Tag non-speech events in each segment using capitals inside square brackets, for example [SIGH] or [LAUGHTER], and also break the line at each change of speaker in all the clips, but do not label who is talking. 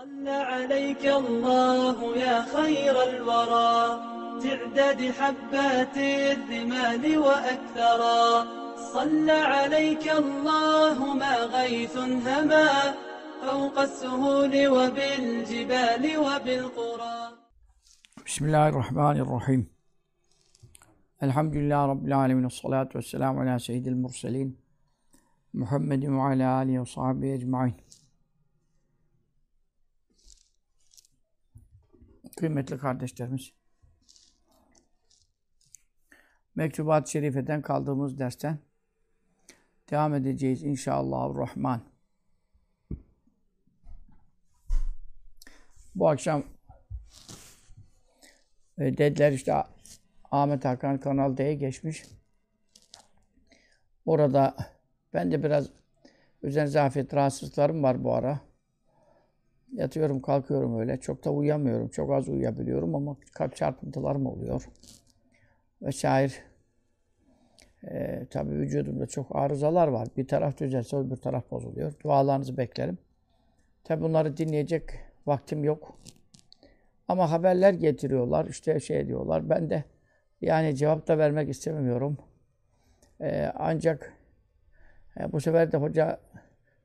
صلى عليك الله يا خير الورى. تعداد حبات الرمال وأكثرا. صلى عليك الله ما غيث هما. فوق السهول وبالجبال وبالقرى.
بسم الله الرحمن الرحيم. الحمد لله رب العالمين. والصلاة والسلام على سيد المرسلين محمد وعلى آله وصحبه أجمعين. Kıymetli kardeşlerimiz, Mektubat-ı Şerife'den kaldığımız dersten devam edeceğiz inşallah Rahman. Bu akşam e, dediler işte Ahmet Hakan Kanal D'ye geçmiş. Orada ben de biraz özel zafiyet rahatsızlıklarım var bu ara. Yatıyorum, kalkıyorum öyle. Çok da uyuyamıyorum. Çok az uyuyabiliyorum ama kalp çarpıntılarım oluyor. Ve şair e, tabii vücudumda çok arızalar var. Bir taraf düzelse öbür taraf bozuluyor. Dualarınızı beklerim. Tabii bunları dinleyecek vaktim yok. Ama haberler getiriyorlar, işte şey diyorlar. Ben de yani cevap da vermek istemiyorum. Ee, ancak e, bu sefer de hocanın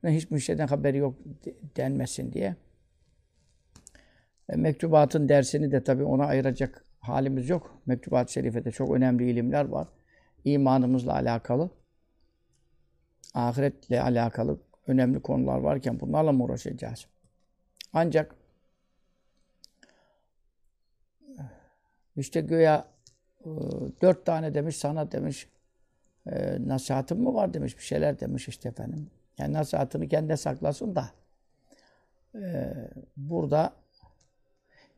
hiçbir şeyden haberi yok denmesin diye. E, mektubatın dersini de tabii ona ayıracak halimiz yok. Mektubat-ı Şerife'de çok önemli ilimler var. İmanımızla alakalı, ahiretle alakalı önemli konular varken bunlarla mı uğraşacağız? Ancak işte göya e, dört tane demiş sana demiş e, nasihatın mı var demiş bir şeyler demiş işte efendim. Yani nasihatını kendi saklasın da e, burada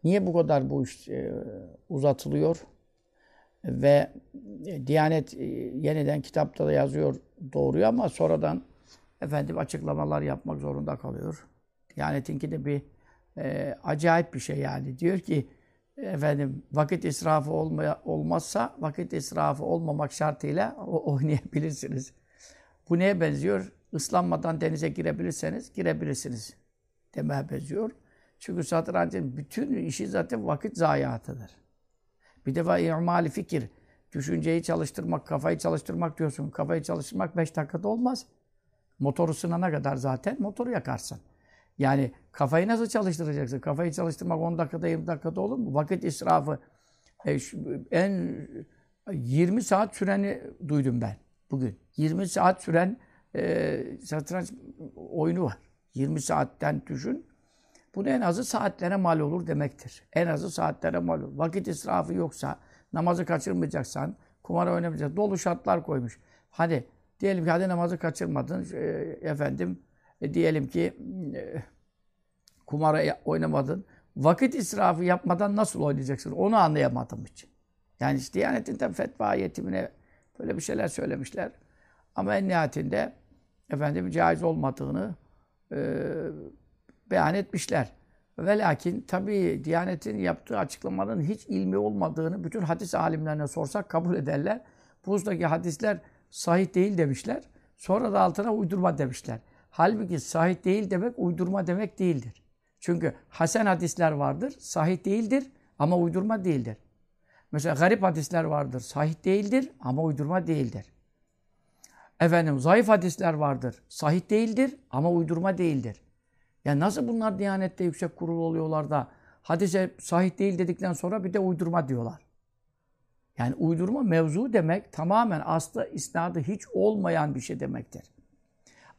niye bu kadar bu iş e, uzatılıyor ve e, Diyanet e, yeniden kitapta da yazıyor doğruyu ama sonradan efendim açıklamalar yapmak zorunda kalıyor. Diyanet'inki de bir e, acayip bir şey yani. Diyor ki efendim vakit israfı olmaya, olmazsa vakit israfı olmamak şartıyla oynayabilirsiniz. Bu neye benziyor? Islanmadan denize girebilirseniz girebilirsiniz demeye benziyor. Çünkü satrancın bütün işi zaten vakit zayiatıdır. Bir defa i'mali fikir, düşünceyi çalıştırmak, kafayı çalıştırmak diyorsun. Kafayı çalıştırmak beş dakikada olmaz. Motoru sınana kadar zaten motoru yakarsın. Yani kafayı nasıl çalıştıracaksın? Kafayı çalıştırmak 10 dakikada 20 dakikada olur mu? Vakit israfı. E, şu, en 20 saat süreni duydum ben bugün. 20 saat süren e, satranç oyunu var. 20 saatten düşün. Bu en azı saatlere mal olur demektir. En azı saatlere mal olur. Vakit israfı yoksa, namazı kaçırmayacaksan, kumar oynamayacaksan, dolu şartlar koymuş. Hadi diyelim ki hadi namazı kaçırmadın, e, efendim e, diyelim ki e, kumara oynamadın. Vakit israfı yapmadan nasıl oynayacaksın? Onu anlayamadım hiç. Yani işte Diyanet'in fetva yetimine böyle bir şeyler söylemişler. Ama en nihayetinde efendim caiz olmadığını e, beyan etmişler. Ve lakin tabii Diyanet'in yaptığı açıklamanın hiç ilmi olmadığını bütün hadis alimlerine sorsak kabul ederler. Bu husudaki hadisler sahih değil demişler. Sonra da altına uydurma demişler. Halbuki sahih değil demek uydurma demek değildir. Çünkü hasen hadisler vardır, sahih değildir ama uydurma değildir. Mesela garip hadisler vardır, sahih değildir ama uydurma değildir. Efendim zayıf hadisler vardır, sahih değildir ama uydurma değildir. Ya nasıl bunlar Diyanet'te yüksek kurul oluyorlar da hadise sahih değil dedikten sonra bir de uydurma diyorlar. Yani uydurma mevzu demek tamamen aslı isnadı hiç olmayan bir şey demektir.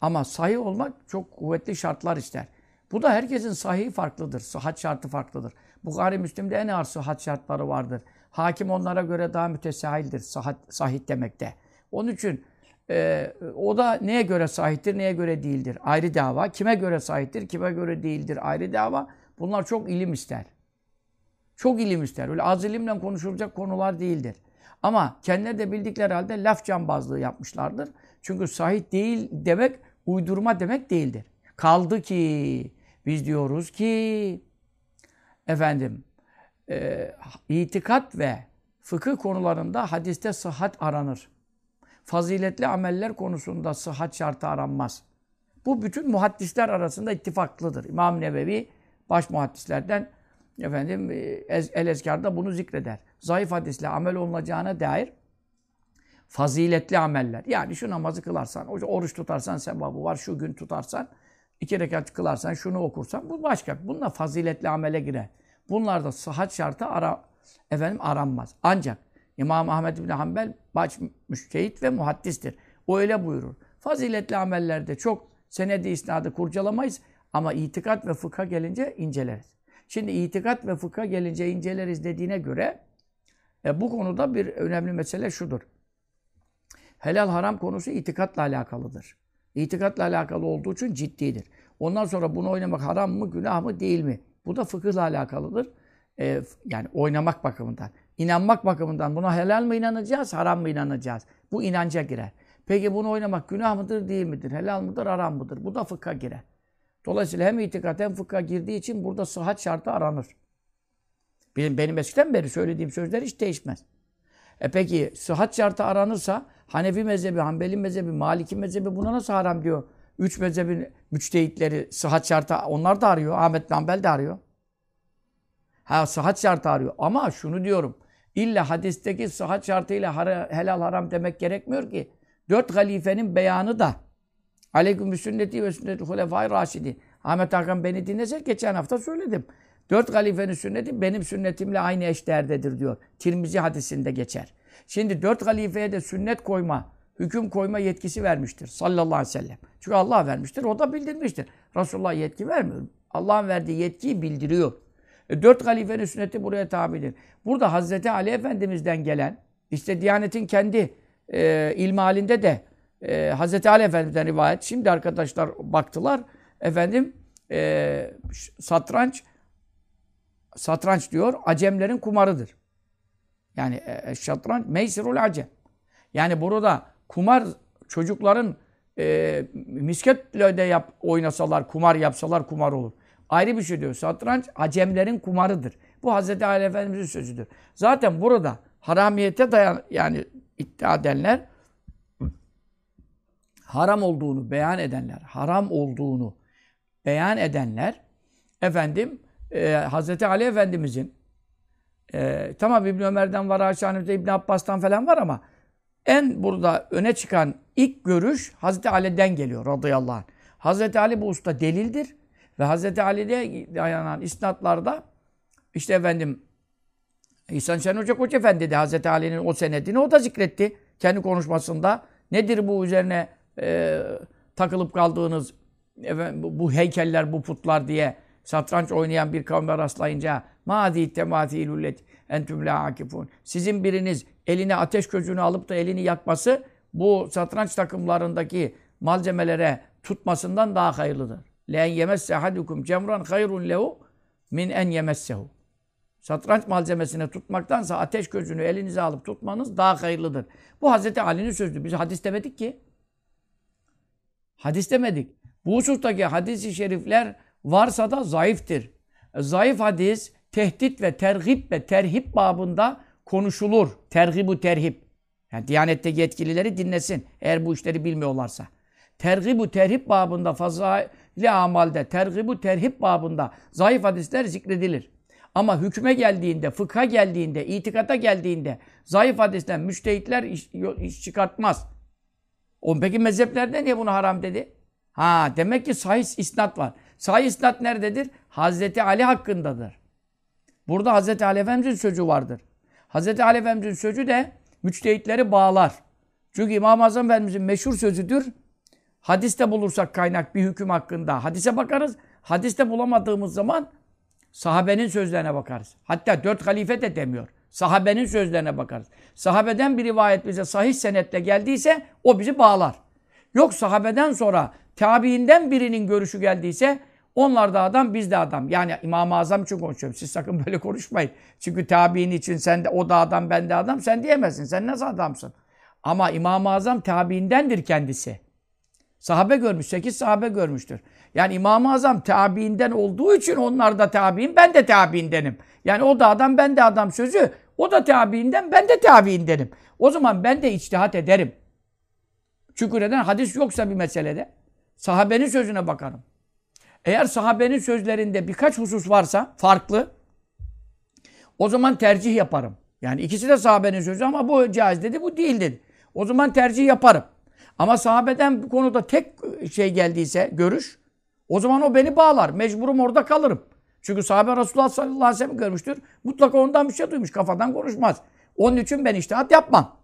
Ama sahih olmak çok kuvvetli şartlar ister. Bu da herkesin sahihi farklıdır. Sıhhat şartı farklıdır. Bukhari Müslim'de en ağır sıhhat şartları vardır. Hakim onlara göre daha mütesahildir sıhhat, sahih demekte. Onun için e, o da neye göre sahiptir, neye göre değildir. Ayrı dava. Kime göre sahiptir, kime göre değildir. Ayrı dava. Bunlar çok ilim ister. Çok ilim ister. Öyle az ilimle konuşulacak konular değildir. Ama kendileri de bildikleri halde laf cambazlığı yapmışlardır. Çünkü sahih değil demek uydurma demek değildir. Kaldı ki biz diyoruz ki efendim e, itikat ve fıkıh konularında hadiste sıhhat aranır. Faziletli ameller konusunda sıhhat şartı aranmaz. Bu bütün muhaddisler arasında ittifaklıdır. İmam Nevevi baş muhaddislerden efendim El Ezkar'da bunu zikreder. Zayıf hadisle amel olunacağına dair faziletli ameller. Yani şu namazı kılarsan, oruç tutarsan sevabı var, şu gün tutarsan, iki rekat kılarsan, şunu okursan, bu başka. Bunlar faziletli amele girer. Bunlarda sıhhat şartı ara, efendim aranmaz. Ancak İmam Ahmed bin Hanbel baş müştehit ve muhaddistir. O öyle buyurur. Faziletli amellerde çok senedi isnadı kurcalamayız ama itikat ve fıkha gelince inceleriz. Şimdi itikat ve fıkha gelince inceleriz dediğine göre e, bu konuda bir önemli mesele şudur. Helal haram konusu itikatla alakalıdır. İtikatla alakalı olduğu için ciddidir. Ondan sonra bunu oynamak haram mı, günah mı, değil mi? Bu da fıkıhla alakalıdır. Ee, yani oynamak bakımından. İnanmak bakımından buna helal mı inanacağız, haram mı inanacağız? Bu inanca girer. Peki bunu oynamak günah mıdır, değil midir? Helal mıdır, haram mıdır? Bu da fıkha girer. Dolayısıyla hem itikat hem fıkha girdiği için burada sıhhat şartı aranır. Benim, benim eskiden beri söylediğim sözler hiç değişmez. E peki sıhhat şartı aranırsa Hanefi mezhebi, Hanbeli mezhebi, Maliki mezhebi buna nasıl haram diyor? Üç mezhebin müçtehitleri sıhhat şartı onlar da arıyor. Ahmet Nambel de arıyor. Ha sıhhat şartı arıyor. Ama şunu diyorum. İlla hadisteki sıhhat şartıyla helal haram demek gerekmiyor ki. Dört halifenin beyanı da Aleyküm sünneti ve sünneti hulefai raşidi. Ahmet Hakan beni dinlese geçen hafta söyledim. Dört halifenin sünneti benim sünnetimle aynı eşdeğerdedir diyor. Tirmizi hadisinde geçer. Şimdi dört halifeye de sünnet koyma, hüküm koyma yetkisi vermiştir sallallahu aleyhi ve sellem. Çünkü Allah vermiştir, o da bildirmiştir. Resulullah yetki vermiyor. Allah'ın verdiği yetkiyi bildiriyor. E, dört halifenin sünneti buraya tabidir. Burada Hazreti Ali Efendimiz'den gelen, işte Diyanet'in kendi e, ilmalinde de e, Hazreti Ali Efendimiz'den rivayet. Şimdi arkadaşlar baktılar, efendim e, satranç satranç diyor, Acemlerin kumarıdır. Yani e, e, şatranç meysirul acem. Yani burada kumar çocukların e, misketle de yap, oynasalar, kumar yapsalar kumar olur. Ayrı bir şey diyor. Satranç acemlerin kumarıdır. Bu Hz. Ali Efendimiz'in sözüdür. Zaten burada haramiyete dayan yani iddia edenler haram olduğunu beyan edenler, haram olduğunu beyan edenler efendim e, Hz. Ali Efendimiz'in e, tamam İbn Ömer'den var, Ayşe İbn Abbas'tan falan var ama en burada öne çıkan ilk görüş Hazreti Ali'den geliyor radıyallahu anh. Hazreti Ali bu usta delildir ve Hazreti Ali'de dayanan isnatlarda işte efendim İhsan Şen Hoca Koç Efendi de Hazreti Ali'nin o senedini o da zikretti kendi konuşmasında. Nedir bu üzerine e, takılıp kaldığınız efendim, bu heykeller, bu putlar diye satranç oynayan bir kavme rastlayınca mâzî temâthîlullet entüm lâ akifûn. Sizin biriniz eline ateş közünü alıp da elini yakması bu satranç takımlarındaki malzemelere tutmasından daha hayırlıdır. لَاَنْ يَمَسَّ اَحَدُكُمْ cemran hayrun lehu min en yemessehu. Satranç malzemesine tutmaktansa ateş gözünü elinize alıp tutmanız daha hayırlıdır. Bu Hazreti Ali'nin sözü. Biz hadis demedik ki. Hadis demedik. Bu husustaki hadis-i şerifler varsa da zayıftır. Zayıf hadis tehdit ve terhip ve terhip babında konuşulur. Terhibu terhip. Yani Diyanet'teki yetkilileri dinlesin. Eğer bu işleri bilmiyorlarsa. Terhibu terhip babında fazla amalde, terhibu terhip babında zayıf hadisler zikredilir. Ama hükme geldiğinde, fıkha geldiğinde, itikata geldiğinde zayıf hadisler, müştehitler iş, iş çıkartmaz. O peki mezheplerde niye bunu haram dedi? Ha demek ki sahih isnat var. Sahih isnat nerededir? Hazreti Ali hakkındadır. Burada Hazreti Ali Efendimiz'in sözü vardır. Hazreti Ali Efendimiz'in sözü de müçtehitleri bağlar. Çünkü İmam-ı Azam Efendimiz'in meşhur sözüdür. Hadiste bulursak kaynak bir hüküm hakkında hadise bakarız. Hadiste bulamadığımız zaman sahabenin sözlerine bakarız. Hatta dört halife de demiyor. Sahabenin sözlerine bakarız. Sahabeden bir rivayet bize sahih senetle geldiyse o bizi bağlar. Yok sahabeden sonra tabiinden birinin görüşü geldiyse onlar da adam, biz de adam. Yani İmam-ı Azam için konuşuyorum. Siz sakın böyle konuşmayın. Çünkü tabi'in için sen de o da adam, ben de adam. Sen diyemezsin. Sen nasıl adamsın? Ama İmam-ı Azam tabiindendir kendisi. Sahabe görmüş. Sekiz sahabe görmüştür. Yani İmam-ı Azam tabiinden olduğu için onlar da tabiin, ben de tabiindenim. Yani o da adam, ben de adam sözü. O da tabiinden, ben de tabiindenim. O zaman ben de içtihat ederim. Çünkü neden? Hadis yoksa bir meselede. Sahabenin sözüne bakarım. Eğer sahabenin sözlerinde birkaç husus varsa farklı o zaman tercih yaparım. Yani ikisi de sahabenin sözü ama bu caiz dedi, bu değil dedi. O zaman tercih yaparım. Ama sahabeden bu konuda tek şey geldiyse, görüş, o zaman o beni bağlar. Mecburum orada kalırım. Çünkü sahabe Resulullah sallallahu aleyhi ve sellem görmüştür. Mutlaka ondan bir şey duymuş. Kafadan konuşmaz. Onun için ben iştihat yapmam.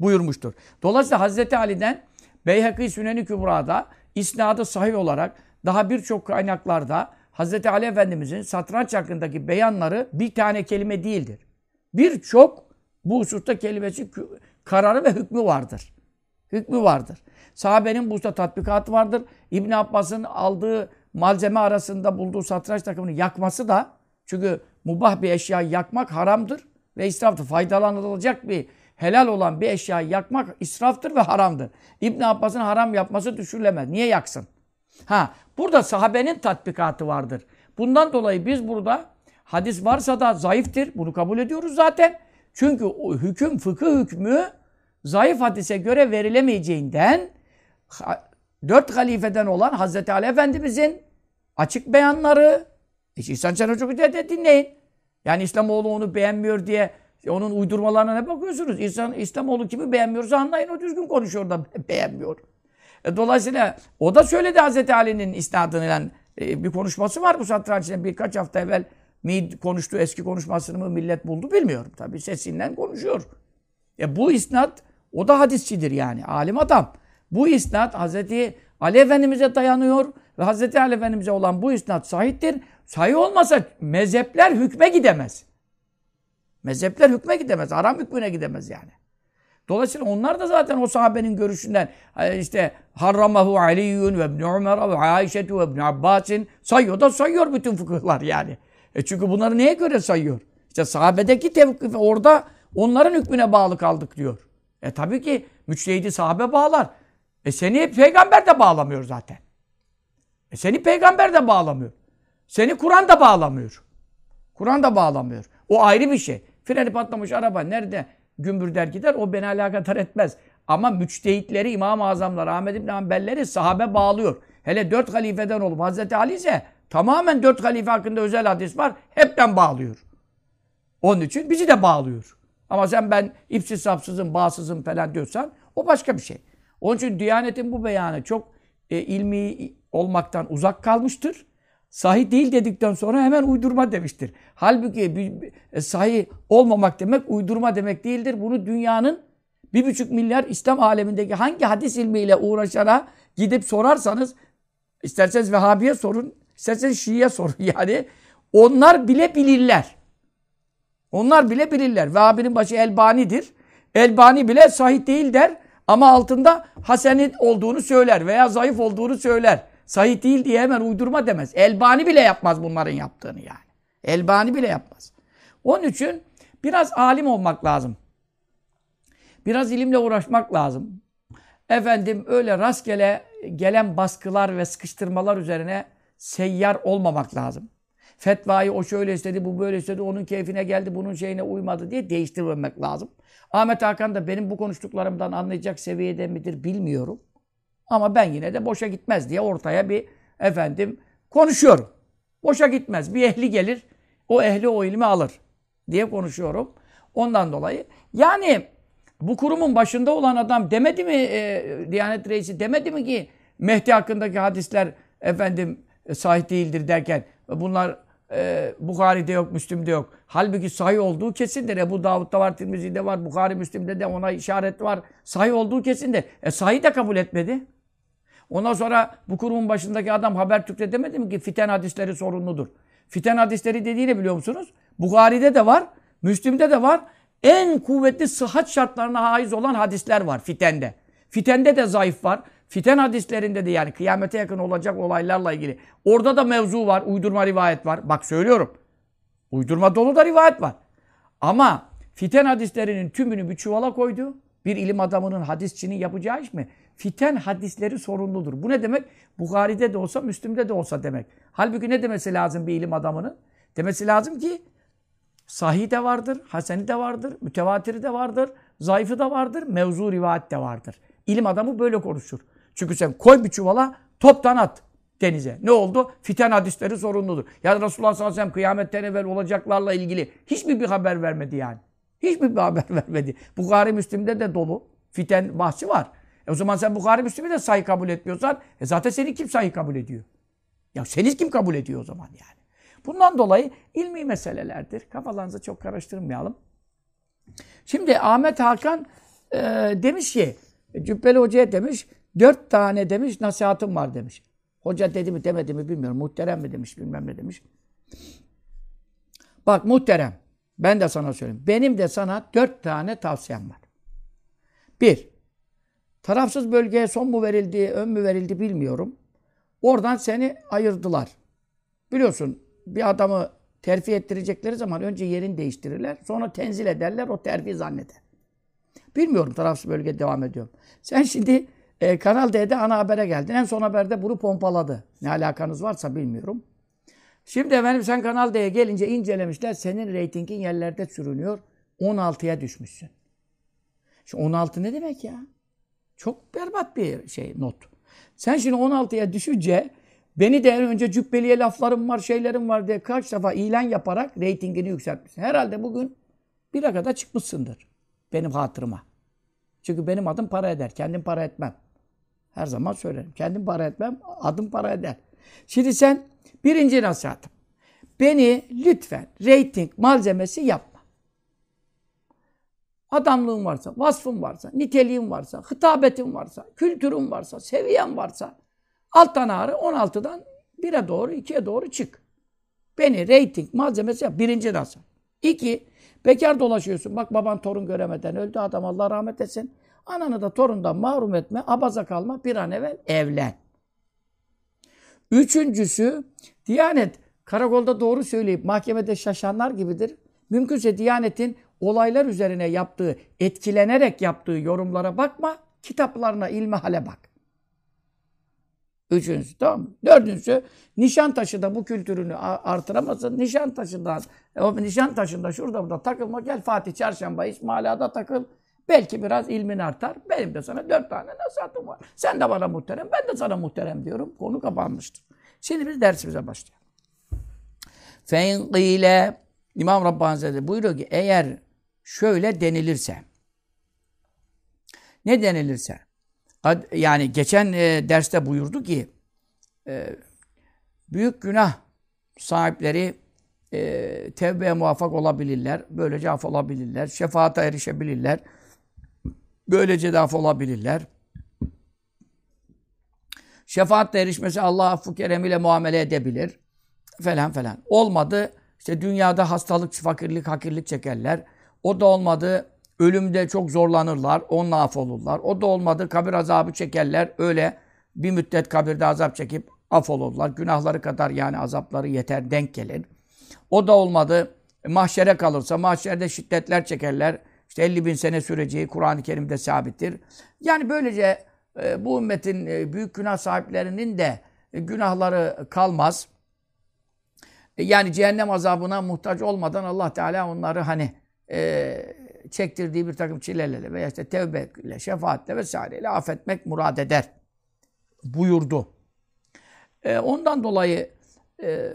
Buyurmuştur. Dolayısıyla Hazreti Ali'den Beyhaki Süneni Kübra'da isnadı sahih olarak daha birçok kaynaklarda Hazreti Ali Efendimizin satranç hakkındaki beyanları bir tane kelime değildir. Birçok bu hususta kelimesi kararı ve hükmü vardır. Hükmü vardır. Sahabenin bu usta tatbikatı vardır. İbn Abbas'ın aldığı malzeme arasında bulduğu satranç takımını yakması da çünkü mubah bir eşyayı yakmak haramdır ve israftır. Faydalanılacak bir helal olan bir eşyayı yakmak israftır ve haramdır. İbn Abbas'ın haram yapması düşürülemez. Niye yaksın? Ha, burada sahabenin tatbikatı vardır. Bundan dolayı biz burada hadis varsa da zayıftır. Bunu kabul ediyoruz zaten. Çünkü hüküm, fıkıh hükmü zayıf hadise göre verilemeyeceğinden dört halifeden olan Hazreti Ali Efendimizin açık beyanları İhsan Çan Hoca de dinleyin. Yani İslamoğlu onu beğenmiyor diye onun uydurmalarına ne bakıyorsunuz? İhsan, İslamoğlu kimi beğenmiyorsa anlayın o düzgün konuşuyor da [LAUGHS] beğenmiyor. E, dolayısıyla o da söyledi Hazreti Ali'nin isnadıyla e, bir konuşması var bu satrançta birkaç hafta evvel mi konuştu eski konuşmasını mı millet buldu bilmiyorum. Tabi sesinden konuşuyor. E, bu isnat o da hadisçidir yani alim adam. Bu isnat Hazreti Ali Efendimiz'e dayanıyor ve Hazreti Ali Efendimiz'e olan bu isnat sahiptir. Sahih olmasa mezhepler hükme gidemez. Mezhepler hükme gidemez. Aram hükmüne gidemez yani. Dolayısıyla onlar da zaten o sahabenin görüşünden e, işte harramahu Aliyyun ve İbn Ömer ve Aişetu ve İbn Abbas'in sayıyor da sayıyor bütün fıkıhlar yani. E çünkü bunları neye göre sayıyor? İşte sahabedeki tevkif orada onların hükmüne bağlı kaldık diyor. E tabii ki müçtehidi sahabe bağlar. E seni peygamber de bağlamıyor zaten. E seni peygamber de bağlamıyor. Seni Kur'an da bağlamıyor. Kur'an da bağlamıyor. O ayrı bir şey. Freni patlamış araba nerede gümbürder gider o beni alakadar etmez. Ama müçtehitleri, İmam-ı Azamlar, Ahmed İbn Hanbelleri sahabe bağlıyor. Hele dört halifeden olup Hazreti Ali ise tamamen dört halife hakkında özel hadis var. Hepten bağlıyor. Onun için bizi de bağlıyor. Ama sen ben ipsiz sapsızım, bağsızım falan diyorsan o başka bir şey. Onun için Diyanet'in bu beyanı çok e, ilmi olmaktan uzak kalmıştır. Sahih değil dedikten sonra hemen uydurma demiştir. Halbuki e, sahih olmamak demek uydurma demek değildir. Bunu dünyanın bir buçuk milyar İslam alemindeki hangi hadis ilmiyle uğraşana gidip sorarsanız isterseniz Vehhabi'ye sorun, isterseniz Şii'ye sorun [LAUGHS] yani. Onlar bile bilirler. Onlar bile bilirler. Vehhabi'nin başı Elbani'dir. Elbani bile sahih değil der ama altında hasenit olduğunu söyler veya zayıf olduğunu söyler. Sahih değil diye hemen uydurma demez. Elbani bile yapmaz bunların yaptığını yani. Elbani bile yapmaz. Onun için biraz alim olmak lazım. Biraz ilimle uğraşmak lazım. Efendim öyle rastgele gelen baskılar ve sıkıştırmalar üzerine seyyar olmamak lazım. Fetvayı o şöyle istedi, bu böyle istedi, onun keyfine geldi, bunun şeyine uymadı diye değiştirmemek lazım. Ahmet Hakan da benim bu konuştuklarımdan anlayacak seviyede midir bilmiyorum. Ama ben yine de boşa gitmez diye ortaya bir efendim konuşuyorum. Boşa gitmez. Bir ehli gelir, o ehli o ilmi alır diye konuşuyorum. Ondan dolayı yani bu kurumun başında olan adam demedi mi e, Diyanet Reisi demedi mi ki Mehdi hakkındaki hadisler efendim sahih değildir derken bunlar e, Bukhari'de yok, Müslim'de yok. Halbuki sahih olduğu kesindir. Ebu Davud'da var, Tirmizi'de var, Bukhari, Müslim'de de ona işaret var. Sahih olduğu kesindir. E sahih de kabul etmedi. Ondan sonra bu kurumun başındaki adam Habertürk'te demedi mi ki fiten hadisleri sorunludur. Fiten hadisleri dediğini biliyor musunuz? Bukhari'de de var, Müslim'de de var. En kuvvetli sıhhat şartlarına haiz olan hadisler var fitende. Fitende de zayıf var. Fiten hadislerinde de yani kıyamete yakın olacak olaylarla ilgili. Orada da mevzu var, uydurma rivayet var. Bak söylüyorum. Uydurma dolu da rivayet var. Ama fiten hadislerinin tümünü bir çuvala koydu. Bir ilim adamının, hadisçinin yapacağı iş mi? Fiten hadisleri sorumludur. Bu ne demek? Bukhari'de de olsa, Müslüm'de de olsa demek. Halbuki ne demesi lazım bir ilim adamının? Demesi lazım ki sahih de vardır, haseni de vardır, mütevatiri de vardır, zayıfı da vardır, mevzu rivayet de vardır. İlim adamı böyle konuşur. Çünkü sen koy bir çuvala toptan at. denize. Ne oldu? Fiten hadisleri sorumludur. Ya Resulullah sallallahu aleyhi ve sellem kıyametten evvel olacaklarla ilgili hiçbir bir haber vermedi yani. Hiçbir bir haber [LAUGHS] vermedi. Bukhari Müslim'de de dolu fiten bahsi var. E o zaman sen Bukhari Müslim'i de sahih kabul etmiyorsan e zaten seni kim sahih kabul ediyor? Ya seni kim kabul ediyor o zaman yani? Bundan dolayı ilmi meselelerdir. Kafalarınızı çok karıştırmayalım. Şimdi Ahmet Hakan e, demiş ki, Cübbeli Hoca'ya demiş, dört tane demiş nasihatım var demiş. Hoca dedi mi demedi mi bilmiyorum. Muhterem mi demiş bilmem ne demiş. Bak muhterem. Ben de sana söyleyeyim. Benim de sana dört tane tavsiyem var. Bir, tarafsız bölgeye son mu verildi, ön mü verildi bilmiyorum. Oradan seni ayırdılar. Biliyorsun bir adamı terfi ettirecekleri zaman önce yerini değiştirirler. Sonra tenzil ederler, o terfi zanneder. Bilmiyorum tarafsız bölge devam ediyorum. Sen şimdi e, Kanal D'de ana habere geldin. En son haberde bunu pompaladı. Ne alakanız varsa bilmiyorum. Şimdi efendim sen Kanal D'ye gelince incelemişler. Senin reytingin yerlerde sürünüyor. 16'ya düşmüşsün. Şimdi 16 ne demek ya? Çok berbat bir şey not. Sen şimdi 16'ya düşünce beni de en önce cübbeliye laflarım var, şeylerim var diye kaç defa ilan yaparak reytingini yükseltmişsin. Herhalde bugün bire kadar çıkmışsındır. Benim hatırıma. Çünkü benim adım para eder. Kendim para etmem. Her zaman söylerim. Kendim para etmem, adım para eder. Şimdi sen birinci nasihatım. Beni lütfen reyting malzemesi yapma. Adamlığın varsa, vasfın varsa, niteliğin varsa, hitabetin varsa, kültürün varsa, seviyen varsa alttan ağrı 16'dan 1'e doğru, 2'ye doğru çık. Beni reyting malzemesi yap. Birinci nasihat. İki, bekar dolaşıyorsun. Bak baban torun göremeden öldü adam Allah rahmet etsin. Ananı da torundan mahrum etme, abaza kalma, bir an evvel evlen. Üçüncüsü, Diyanet karakolda doğru söyleyip mahkemede şaşanlar gibidir. Mümkünse Diyanet'in olaylar üzerine yaptığı, etkilenerek yaptığı yorumlara bakma, kitaplarına, ilmihale bak. Üçüncüsü tamam mı? Dördüncüsü Nişantaşı da bu kültürünü artıramazsın. Nişantaşı'ndan, o Nişantaşı'nda şurada burada takılma. Gel Fatih Çarşamba İsmaila'da takıl. Belki biraz ilmin artar. Benim de sana dört tane nasihatım var. Sen de bana muhterem, ben de sana muhterem diyorum. Konu kapanmıştır. Şimdi biz dersimize başlayalım. Fein ile İmam Rabbani Hazretleri buyuruyor ki eğer şöyle denilirse ne denilirse yani geçen e, derste buyurdu ki e, büyük günah sahipleri e, tevbeye muvaffak olabilirler. Böylece af olabilirler. Şefaata erişebilirler. Böylece de af olabilirler. Şefaatle erişmesi Allah affı keremiyle muamele edebilir. Falan falan. Olmadı. İşte dünyada hastalık, fakirlik, hakirlik çekerler. O da olmadı. Ölümde çok zorlanırlar. Onunla af olurlar. O da olmadı. Kabir azabı çekerler. Öyle bir müddet kabirde azap çekip af olurlar. Günahları kadar yani azapları yeter, denk gelir. O da olmadı. Mahşere kalırsa mahşerde şiddetler çekerler. İşte 50 bin sene süreceği Kur'an-ı Kerim'de sabittir. Yani böylece e, bu ümmetin e, büyük günah sahiplerinin de e, günahları kalmaz. E, yani cehennem azabına muhtaç olmadan Allah Teala onları hani e, çektirdiği bir takım çilelerle veya işte tevbeyle, şefaatle vesaireyle affetmek murad eder. Buyurdu. E, ondan dolayı e,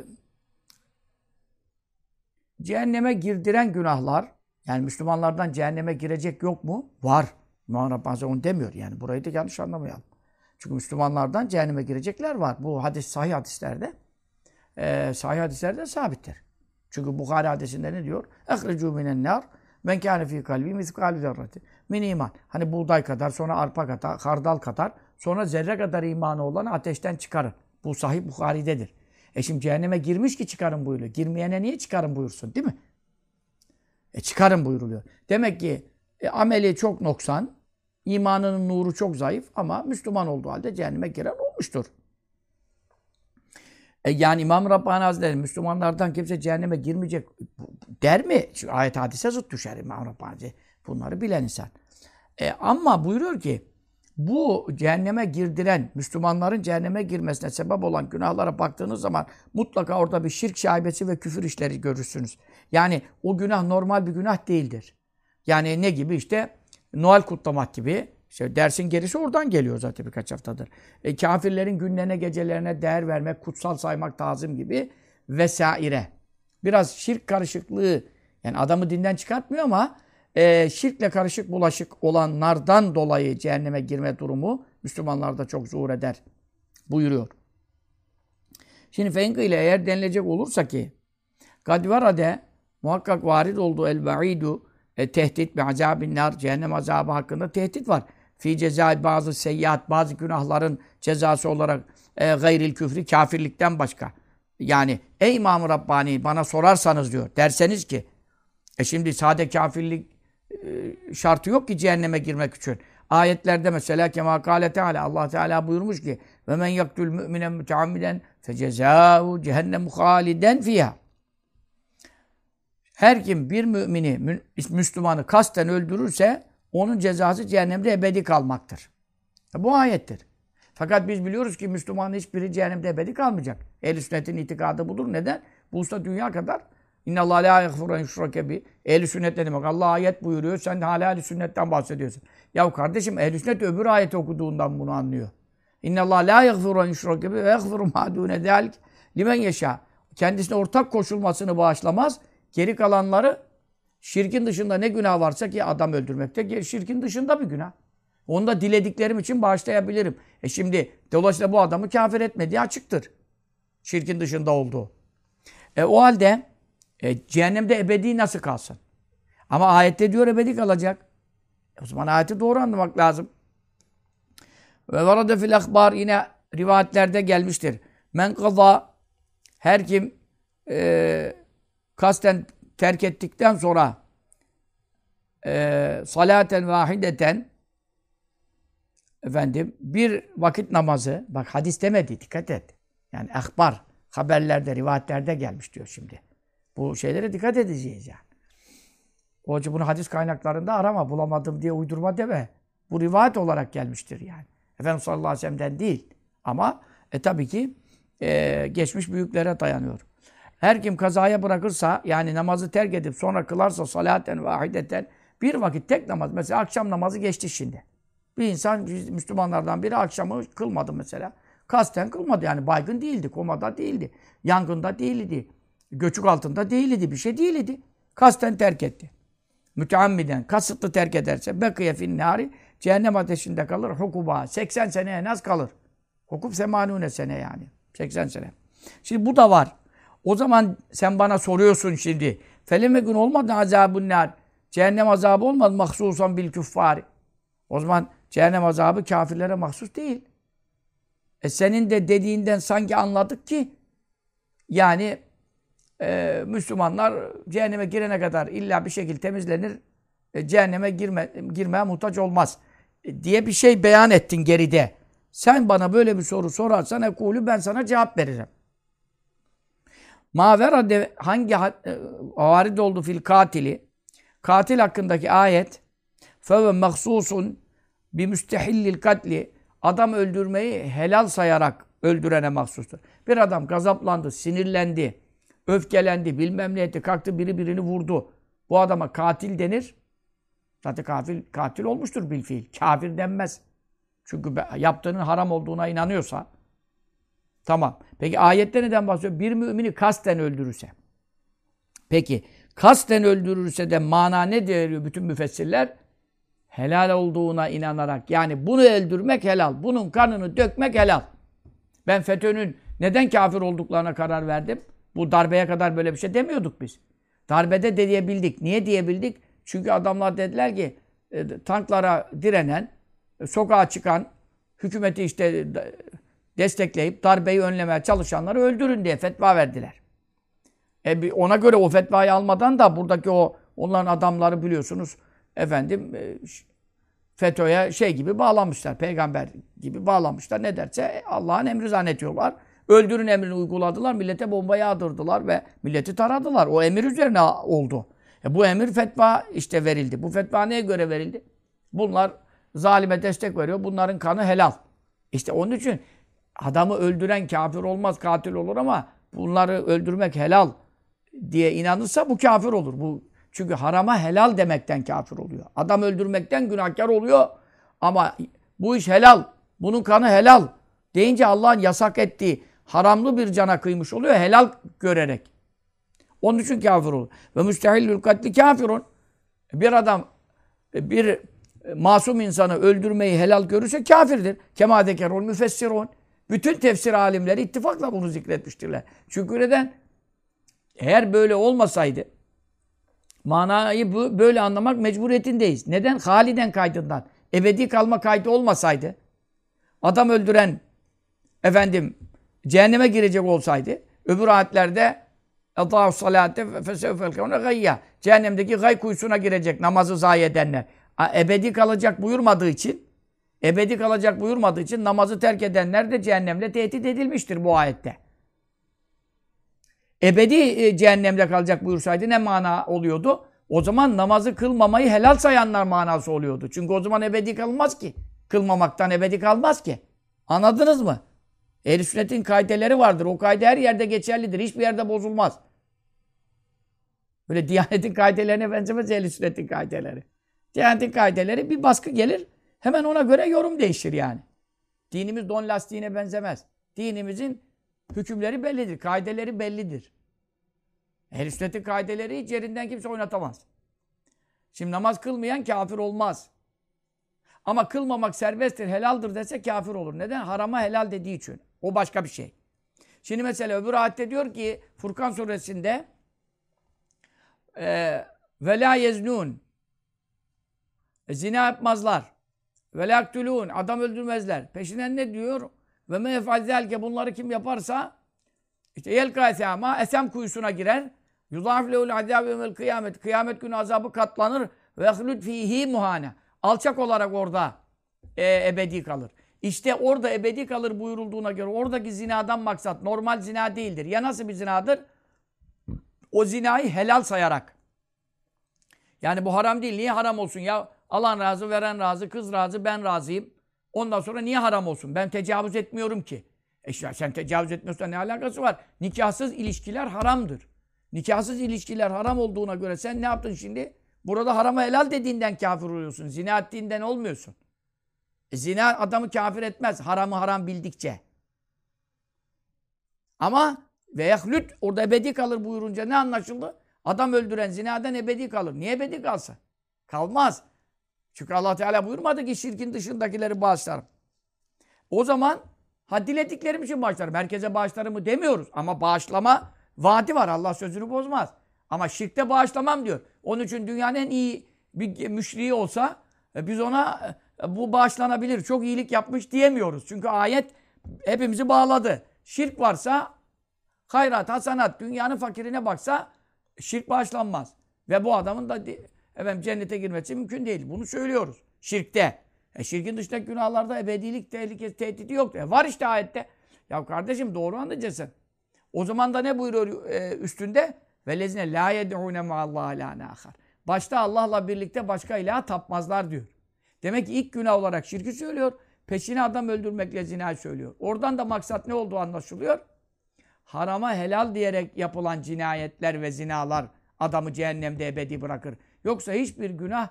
cehenneme girdiren günahlar yani Müslümanlardan cehenneme girecek yok mu? Var. İmam Rabbani onu demiyor yani. Burayı da yanlış anlamayalım. Çünkü Müslümanlardan cehenneme girecekler var. Bu hadis sahih hadislerde e, sahih hadislerde sabittir. Çünkü Bukhari hadisinde ne diyor? اَخْرِجُوا مِنَ النَّارِ men kâne fî kalbi miskâli zerreti. Min iman. Hani buğday kadar, sonra arpa kadar, hardal kadar, sonra zerre kadar imanı olanı ateşten çıkarın. Bu sahih Bukhari'dedir. E şimdi cehenneme girmiş ki çıkarın buyuruyor. Girmeyene niye çıkarın buyursun değil mi? E çıkarın buyuruluyor. Demek ki e, ameli çok noksan, imanının nuru çok zayıf ama Müslüman olduğu halde cehenneme giren olmuştur. E yani İmam Rabbani Hazretleri Müslümanlardan kimse cehenneme girmeyecek der mi? Çünkü ayet hadise zıt düşer İmam Rabbani. Bunları bilen insan. E ama buyuruyor ki bu cehenneme girdiren, Müslümanların cehenneme girmesine sebep olan günahlara baktığınız zaman mutlaka orada bir şirk şaibesi ve küfür işleri görürsünüz. Yani o günah normal bir günah değildir. Yani ne gibi işte Noel kutlamak gibi İşte dersin gerisi oradan geliyor zaten birkaç haftadır. E, kafirlerin günlerine, gecelerine değer vermek, kutsal saymak, tazim gibi vesaire. Biraz şirk karışıklığı, yani adamı dinden çıkartmıyor ama e, şirkle karışık bulaşık olanlardan dolayı cehenneme girme durumu Müslümanlarda çok zuhur eder buyuruyor. Şimdi fenkı ile eğer denilecek olursa ki kadvarade muhakkak varid olduğu el ba'idu e, tehdit ve azabin nar cehennem azabı hakkında tehdit var. Fi cezai bazı seyyiat, bazı günahların cezası olarak e, gayril küfri, kafirlikten başka. Yani ey İmam-ı Rabbani bana sorarsanız diyor, derseniz ki e şimdi sade kafirlik şartı yok ki cehenneme girmek için. Ayetlerde mesela kema kâle Allah Teala buyurmuş ki ve men yaktul mü'minen müteammiden fecezâhu cehennem haliden fiyâ. Her kim bir mümini, Müslümanı kasten öldürürse onun cezası cehennemde ebedi kalmaktır. Bu ayettir. Fakat biz biliyoruz ki Müslümanın hiçbiri cehennemde ebedi kalmayacak. Ehl-i sünnetin itikadı budur. Neden? Bu usta dünya kadar İnna Allah la yaghfiru en. Ehli sünnet ne demek? Allah ayet buyuruyor. Sen hala ehli sünnetten bahsediyorsun. Ya kardeşim ehli sünnet öbür ayet okuduğundan bunu anlıyor. İnna Allah la yaghfiru en ve yaghfiru ma dune zalik limen yaşa. Kendisine ortak koşulmasını bağışlamaz. Geri kalanları şirkin dışında ne günah varsa ki adam öldürmekte şirkin dışında bir günah. Onu da dilediklerim için bağışlayabilirim. E şimdi dolayısıyla bu adamı kafir etmediği açıktır. Şirkin dışında olduğu. E o halde e, cehennemde ebedi nasıl kalsın? Ama ayette diyor ebedi kalacak. E, o zaman ayeti doğru anlamak lazım. Ve varada fil akbar yine rivayetlerde gelmiştir. Men kaza her kim e, kasten terk ettikten sonra e, salaten vahideten efendim bir vakit namazı bak hadis demedi dikkat et. Yani akbar haberlerde rivayetlerde gelmiş diyor şimdi. Bu şeylere dikkat edeceğiz yani. O için bunu hadis kaynaklarında arama, bulamadım diye uydurma deme. Bu rivayet olarak gelmiştir yani. Efendimiz sallallahu aleyhi ve sellem'den değil. Ama e, tabii ki e, geçmiş büyüklere dayanıyor. Her kim kazaya bırakırsa yani namazı terk edip sonra kılarsa salaten vahideten bir vakit tek namaz. Mesela akşam namazı geçti şimdi. Bir insan Müslümanlardan biri akşamı kılmadı mesela. Kasten kılmadı yani baygın değildi, komada değildi, yangında değildi, göçük altında değildi, bir şey değildi. Kasten terk etti. Müteammiden, kasıtlı terk ederse bekiye finnari cehennem ateşinde kalır hukuba. 80 sene en az kalır. Hukuk semanune sene yani. 80 sene. Şimdi bu da var. O zaman sen bana soruyorsun şimdi. Feleme gün olmadı azabun nar. Cehennem azabı olmaz mahsusan bil küffari. O zaman cehennem azabı kafirlere mahsus değil. E senin de dediğinden sanki anladık ki yani e, Müslümanlar cehenneme girene kadar illa bir şekilde temizlenir. E, cehenneme girme, girmeye muhtaç olmaz. E, diye bir şey beyan ettin geride. Sen bana böyle bir soru sorarsan ekulü ben sana cevap veririm. Mavera de hangi e, varid oldu fil katili? Katil hakkındaki ayet feve mahsusun bi müstehillil katli adam öldürmeyi helal sayarak öldürene mahsustur. Bir adam gazaplandı, sinirlendi, öfkelendi, bilmem ne etti, kalktı biri birini vurdu. Bu adama katil denir. Zaten katil, katil olmuştur bil fiil. Kafir denmez. Çünkü yaptığının haram olduğuna inanıyorsa Tamam. Peki ayette neden bahsediyor? Bir mümini kasten öldürürse. Peki kasten öldürürse de mana ne diyor bütün müfessirler? Helal olduğuna inanarak. Yani bunu öldürmek helal. Bunun kanını dökmek helal. Ben FETÖ'nün neden kafir olduklarına karar verdim. Bu darbeye kadar böyle bir şey demiyorduk biz. Darbede de diyebildik. Niye diyebildik? Çünkü adamlar dediler ki e, tanklara direnen, e, sokağa çıkan, hükümeti işte destekleyip darbeyi önlemeye çalışanları öldürün diye fetva verdiler. E ona göre o fetvayı almadan da buradaki o onların adamları biliyorsunuz efendim e, FETÖ'ye şey gibi bağlamışlar. Peygamber gibi bağlamışlar. Ne derse Allah'ın emri zannediyorlar. Öldürün emrini uyguladılar. Millete bomba yağdırdılar ve milleti taradılar. O emir üzerine oldu. E bu emir fetva işte verildi. Bu fetva neye göre verildi? Bunlar zalime destek veriyor. Bunların kanı helal. İşte onun için adamı öldüren kafir olmaz, katil olur ama bunları öldürmek helal diye inanırsa bu kafir olur. Bu çünkü harama helal demekten kafir oluyor. Adam öldürmekten günahkar oluyor. Ama bu iş helal. Bunun kanı helal. Deyince Allah'ın yasak ettiği haramlı bir cana kıymış oluyor helal görerek. Onun için kafir olur. Ve müstehillül katli kafirun. Bir adam bir masum insanı öldürmeyi helal görürse kafirdir. Kema zekerul müfessirun. Bütün tefsir alimleri ittifakla bunu zikretmiştirler. Çünkü neden? Eğer böyle olmasaydı manayı böyle anlamak mecburiyetindeyiz. Neden? Haliden kaydından. Ebedi kalma kaydı olmasaydı adam öldüren efendim cehenneme girecek olsaydı öbür ayetlerde اَضَعُ salate fesevfelkevne gayya cehennemdeki gay kuyusuna girecek namazı zayi edenler. Ebedi kalacak buyurmadığı için ebedi kalacak buyurmadığı için namazı terk edenler de cehennemle tehdit edilmiştir bu ayette. Ebedi e, cehennemde kalacak buyursaydı ne mana oluyordu? O zaman namazı kılmamayı helal sayanlar manası oluyordu. Çünkü o zaman ebedi kalmaz ki. Kılmamaktan ebedi kalmaz ki. Anladınız mı? Ehl-i sünnetin kaideleri vardır. O kaide her yerde geçerlidir. Hiçbir yerde bozulmaz. Böyle Diyanet'in kaidelerine benzemez ehl-i sünnetin kaideleri. Diyanet'in kaideleri bir baskı gelir. Hemen ona göre yorum değişir yani. Dinimiz don lastiğine benzemez. Dinimizin hükümleri bellidir. Kaideleri bellidir. Ehl-i sünnetin kaideleri hiç yerinden kimse oynatamaz. Şimdi namaz kılmayan kafir olmaz. Ama kılmamak serbesttir, helaldir dese kafir olur. Neden? Harama helal dediği için. O başka bir şey. Şimdi mesela öbür ayette diyor ki Furkan suresinde e, ve la yeznun e, zina yapmazlar. Ve la adam öldürmezler. Peşinden ne diyor? Ve me yefal bunları kim yaparsa işte yelka ama esem kuyusuna girer. Yudaf lehul azab kıyamet. Kıyamet günü azabı katlanır. Ve hlud fihi muhane. Alçak olarak orada e, ebedi kalır. İşte orada ebedi kalır buyurulduğuna göre oradaki zinadan maksat normal zina değildir. Ya nasıl bir zinadır? O zinayı helal sayarak. Yani bu haram değil. Niye haram olsun ya? Alan razı, veren razı, kız razı, ben razıyım. Ondan sonra niye haram olsun? Ben tecavüz etmiyorum ki. E sen tecavüz etmiyorsan ne alakası var? Nikahsız ilişkiler haramdır. Nikahsız ilişkiler haram olduğuna göre sen ne yaptın şimdi? Burada harama helal dediğinden kafir oluyorsun. Zina ettiğinden olmuyorsun. Zina adamı kafir etmez. Haramı haram bildikçe. Ama ve yahlüt orada ebedi kalır buyurunca ne anlaşıldı? Adam öldüren zinadan ebedi kalır. Niye ebedi kalsa? Kalmaz. Çünkü Allah Teala buyurmadı ki şirkin dışındakileri bağışlarım. O zaman ha dilediklerim için bağışlarım. Herkese bağışlarımı demiyoruz. Ama bağışlama vaadi var. Allah sözünü bozmaz. Ama şirkte bağışlamam diyor. Onun için dünyanın en iyi bir müşriği olsa e, biz ona e, bu bağışlanabilir, çok iyilik yapmış diyemiyoruz. Çünkü ayet hepimizi bağladı. Şirk varsa hayrat, hasanat, dünyanın fakirine baksa şirk bağışlanmaz. Ve bu adamın da efendim, cennete girmesi mümkün değil. Bunu söylüyoruz. Şirkte. E, şirkin dışındaki günahlarda ebedilik tehlikesi, tehdidi yok. E, var işte ayette. Ya kardeşim doğru anlayacaksın. O zaman da ne buyuruyor e, üstünde? Velezine la yed'une ma'allah la. Başta Allah'la birlikte başka ilaha tapmazlar diyor. Demek ki ilk günah olarak şirki söylüyor. Peşine adam öldürmekle zinayı söylüyor. Oradan da maksat ne olduğu anlaşılıyor. Harama helal diyerek yapılan cinayetler ve zinalar adamı cehennemde ebedi bırakır. Yoksa hiçbir günah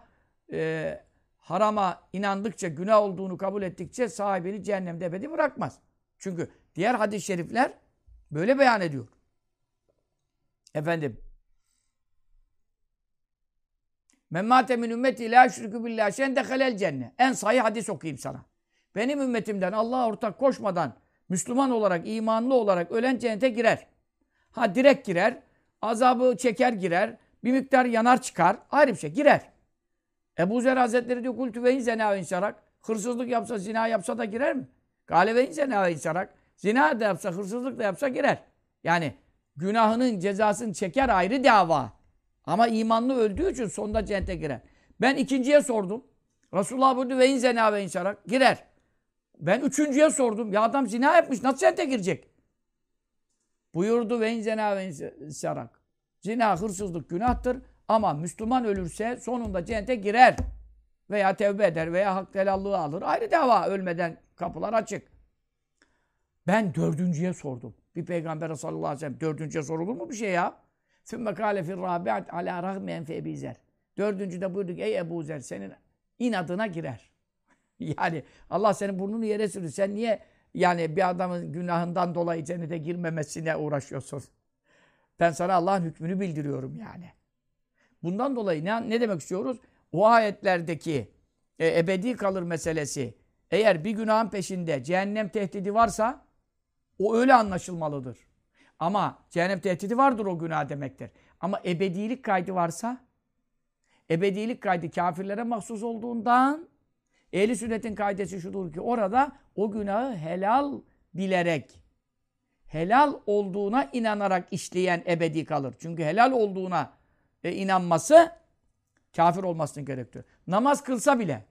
e, harama inandıkça, günah olduğunu kabul ettikçe sahibini cehennemde ebedi bırakmaz. Çünkü diğer hadis-i şerifler böyle beyan ediyor. Efendim Men mâte min ümmeti la şirkü billah şen dehalel cennet. En sahih hadis okuyayım sana. Benim ümmetimden Allah'a ortak koşmadan Müslüman olarak, imanlı olarak ölen cennete girer. Ha direkt girer, azabı çeker girer, bir miktar yanar çıkar, ayrı bir şey girer. Ebu Zer Hazretleri diyor kultü ve inzena ve insarak. Hırsızlık yapsa, zina yapsa da girer mi? Gale ve inzena ve insarak. Zina da yapsa, hırsızlık da yapsa girer. Yani günahının cezasını çeker ayrı dava. Ama imanlı öldüğü için sonunda cennete girer. Ben ikinciye sordum. Resulullah buyurdu ve in zena ve inşarak girer. Ben üçüncüye sordum. Ya adam zina yapmış nasıl cennete girecek? Buyurdu ve in zena ve inşarak. Zina hırsızlık günahtır ama Müslüman ölürse sonunda cennete girer. Veya tevbe eder veya hak helallığı alır. Ayrı dava ölmeden kapılar açık. Ben dördüncüye sordum. Bir peygamber sallallahu aleyhi ve sellem dördüncüye sorulur mu bir şey ya? Sümme kâle fir râbi'at alâ rahmi enfe Ebi Zer. Dördüncüde buyurduk ey Ebu Zer senin inadına girer. [LAUGHS] Yani Allah senin burnunu yere sürür. Sen niye yani bir adamın günahından dolayı cennete girmemesine uğraşıyorsun? Ben sana Allah'ın hükmünü bildiriyorum yani. Bundan dolayı ne, ne demek istiyoruz? O ayetlerdeki e, ebedi kalır meselesi eğer bir günahın peşinde cehennem tehdidi varsa o öyle anlaşılmalıdır. Ama cehennem tehdidi vardır o günah demektir. Ama ebedilik kaydı varsa ebedilik kaydı kafirlere mahsus olduğundan ehli sünnetin kaidesi şudur ki orada o günahı helal bilerek helal olduğuna inanarak işleyen ebedi kalır. Çünkü helal olduğuna e, inanması kafir olmasını gerektiriyor. Namaz kılsa bile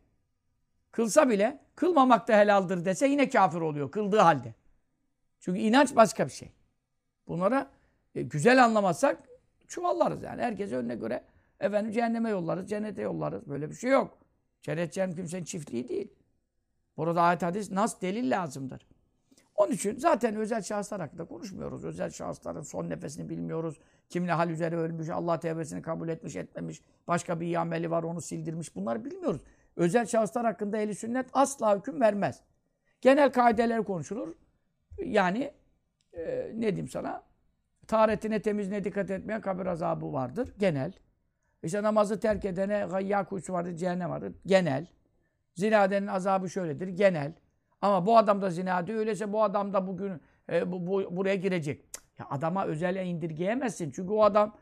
kılsa bile kılmamak da helaldir dese yine kafir oluyor kıldığı halde. Çünkü inanç başka bir şey. Bunlara e, güzel anlamazsak çuvallarız yani. Herkes önüne göre efendim cehenneme yollarız, cennete yollarız. Böyle bir şey yok. Cennet cehennem kimsenin çiftliği değil. Burada ayet hadis nas delil lazımdır. Onun için zaten özel şahıslar hakkında konuşmuyoruz. Özel şahısların son nefesini bilmiyoruz. Kimle hal üzere ölmüş, Allah tevbesini kabul etmiş, etmemiş, başka bir ameli var onu sildirmiş. Bunları bilmiyoruz. Özel şahıslar hakkında ehli sünnet asla hüküm vermez. Genel kaideler konuşulur. Yani e, ne diyeyim sana? Taharetine temizliğine dikkat etmeyen kabir azabı vardır. Genel. İşte namazı terk edene gayya kuyusu vardır, cehennem vardır. Genel. Zinadenin azabı şöyledir. Genel. Ama bu adam da zinade öyleyse bu adam da bugün e, bu, bu, buraya girecek. Ya adama özele indirgeyemezsin. Çünkü o adam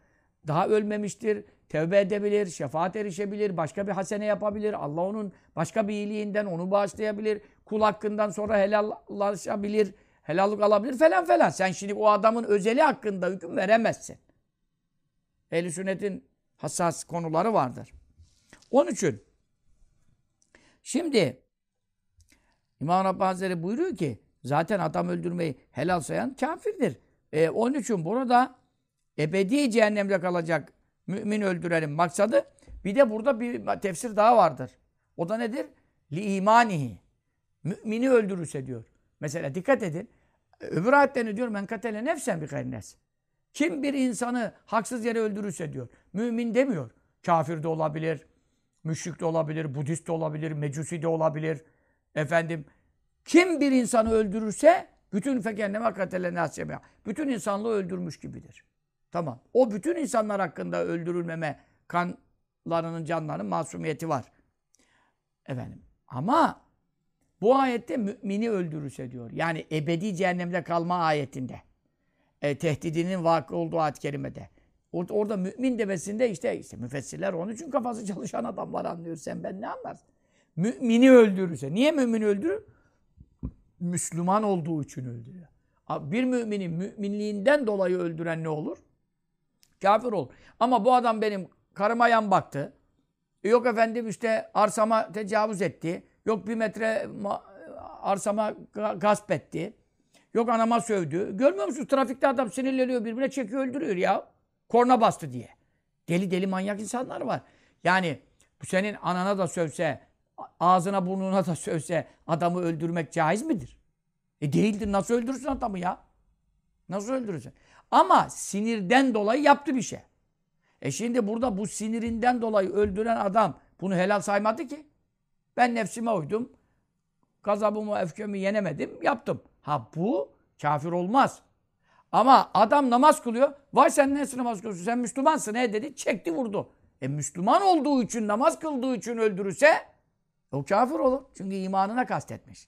daha ölmemiştir. Tevbe edebilir, şefaat erişebilir, başka bir hasene yapabilir. Allah onun başka bir iyiliğinden onu bağışlayabilir. Kul hakkından sonra helallaşabilir, helallik alabilir falan falan. Sen şimdi o adamın özeli hakkında hüküm veremezsin. Ehl-i sünnetin hassas konuları vardır. Onun için şimdi İmam Rabbani Hazretleri buyuruyor ki zaten adam öldürmeyi helal sayan kafirdir. E, onun için burada ebedi cehennemde kalacak mümin öldürenin maksadı bir de burada bir tefsir daha vardır. O da nedir? Li imanihi. Mümini öldürürse diyor. Mesela dikkat edin. Öbür ayette diyor? Men katele nefsen bir gayrinnes. Kim bir insanı haksız yere öldürürse diyor. Mümin demiyor. Kafir de olabilir, müşrik de olabilir, Budist de olabilir, Mecusi de olabilir. Efendim kim bir insanı öldürürse bütün fekenneme katele nasceme. Bütün insanlığı öldürmüş gibidir. Tamam. O bütün insanlar hakkında öldürülmeme kanlarının, canlarının masumiyeti var. Efendim. Ama bu ayette mümini öldürürse diyor. Yani ebedi cehennemde kalma ayetinde. E, tehdidinin vakı olduğu ayet-i kerimede. Orada, orada mümin demesinde işte, işte müfessirler onun için kafası çalışan adamlar anlıyor. Sen ben ne anlarsın? Mümini öldürürse. Niye mümini öldürür? Müslüman olduğu için öldürüyor. Bir müminin müminliğinden dolayı öldüren ne olur? Kafir olur. Ama bu adam benim karıma yan baktı. Yok efendim işte arsama tecavüz etti. Yok bir metre arsama gasp etti. Yok anama sövdü. Görmüyor musunuz? Trafikte adam sinirleniyor birbirine çekiyor öldürüyor ya. Korna bastı diye. Deli deli manyak insanlar var. Yani bu senin anana da sövse, ağzına burnuna da sövse adamı öldürmek caiz midir? E değildir. Nasıl öldürürsün adamı ya? Nasıl öldürürsün? Ama sinirden dolayı yaptı bir şey. E şimdi burada bu sinirinden dolayı öldüren adam bunu helal saymadı ki. Ben nefsime uydum. Gazabımı, öfkemi yenemedim. Yaptım. Ha bu kafir olmaz. Ama adam namaz kılıyor. Vay sen nasıl namaz kılıyorsun? Sen Müslümansın he dedi. Çekti vurdu. E Müslüman olduğu için, namaz kıldığı için öldürürse o kafir olur. Çünkü imanına kastetmiş.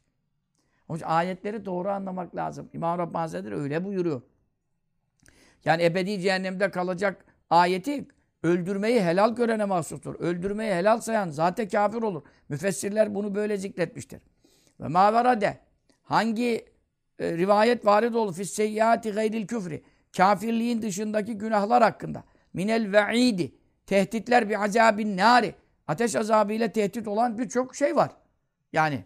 Onun için ayetleri doğru anlamak lazım. İmam Rabbani Hazretleri öyle buyuruyor. Yani ebedi cehennemde kalacak ayeti öldürmeyi helal görene mahsustur. Öldürmeyi helal sayan zaten kafir olur. Müfessirler bunu böyle zikretmiştir. Ve maverade hangi e, rivayet varid olur fisseyyati gayril küfri kafirliğin dışındaki günahlar hakkında minel ve'idi tehditler bir azabin nari ateş azabıyla tehdit olan birçok şey var. Yani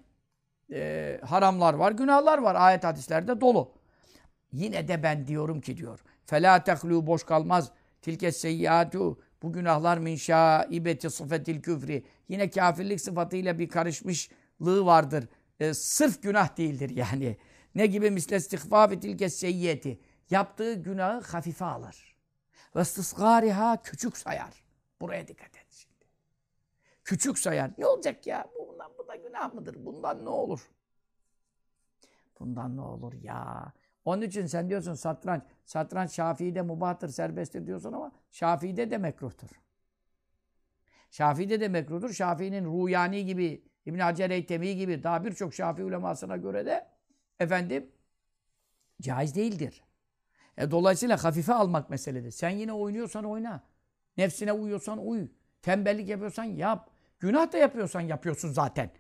e, haramlar var, günahlar var. Ayet hadislerde dolu. Yine de ben diyorum ki diyor. Fela tehlu boş kalmaz. Tilke seyyatu bu günahlar min şaibeti sıfetil küfri. Yine kafirlik sıfatıyla bir karışmışlığı vardır. E, sırf günah değildir yani. Ne gibi misle istihfafi tilke. Yaptığı günahı hafife alır. Ve istisgariha küçük sayar. Buraya dikkat et şimdi. Küçük sayar. Ne olacak ya? Bundan bu da günah mıdır? Bundan ne olur? Bundan ne olur ya? Onun için sen diyorsun satranç. Satranç Şafii'de mubahtır, serbesttir diyorsun ama Şafii'de de mekruhtur. Şafii'de de mekruhtur. Şafii'nin Ruyani gibi, İbn Hacer Eytemi gibi daha birçok Şafii ulemasına göre de efendim caiz değildir. E, dolayısıyla hafife almak meseledir. Sen yine oynuyorsan oyna. Nefsine uyuyorsan uy. Tembellik yapıyorsan yap. Günah da yapıyorsan yapıyorsun zaten.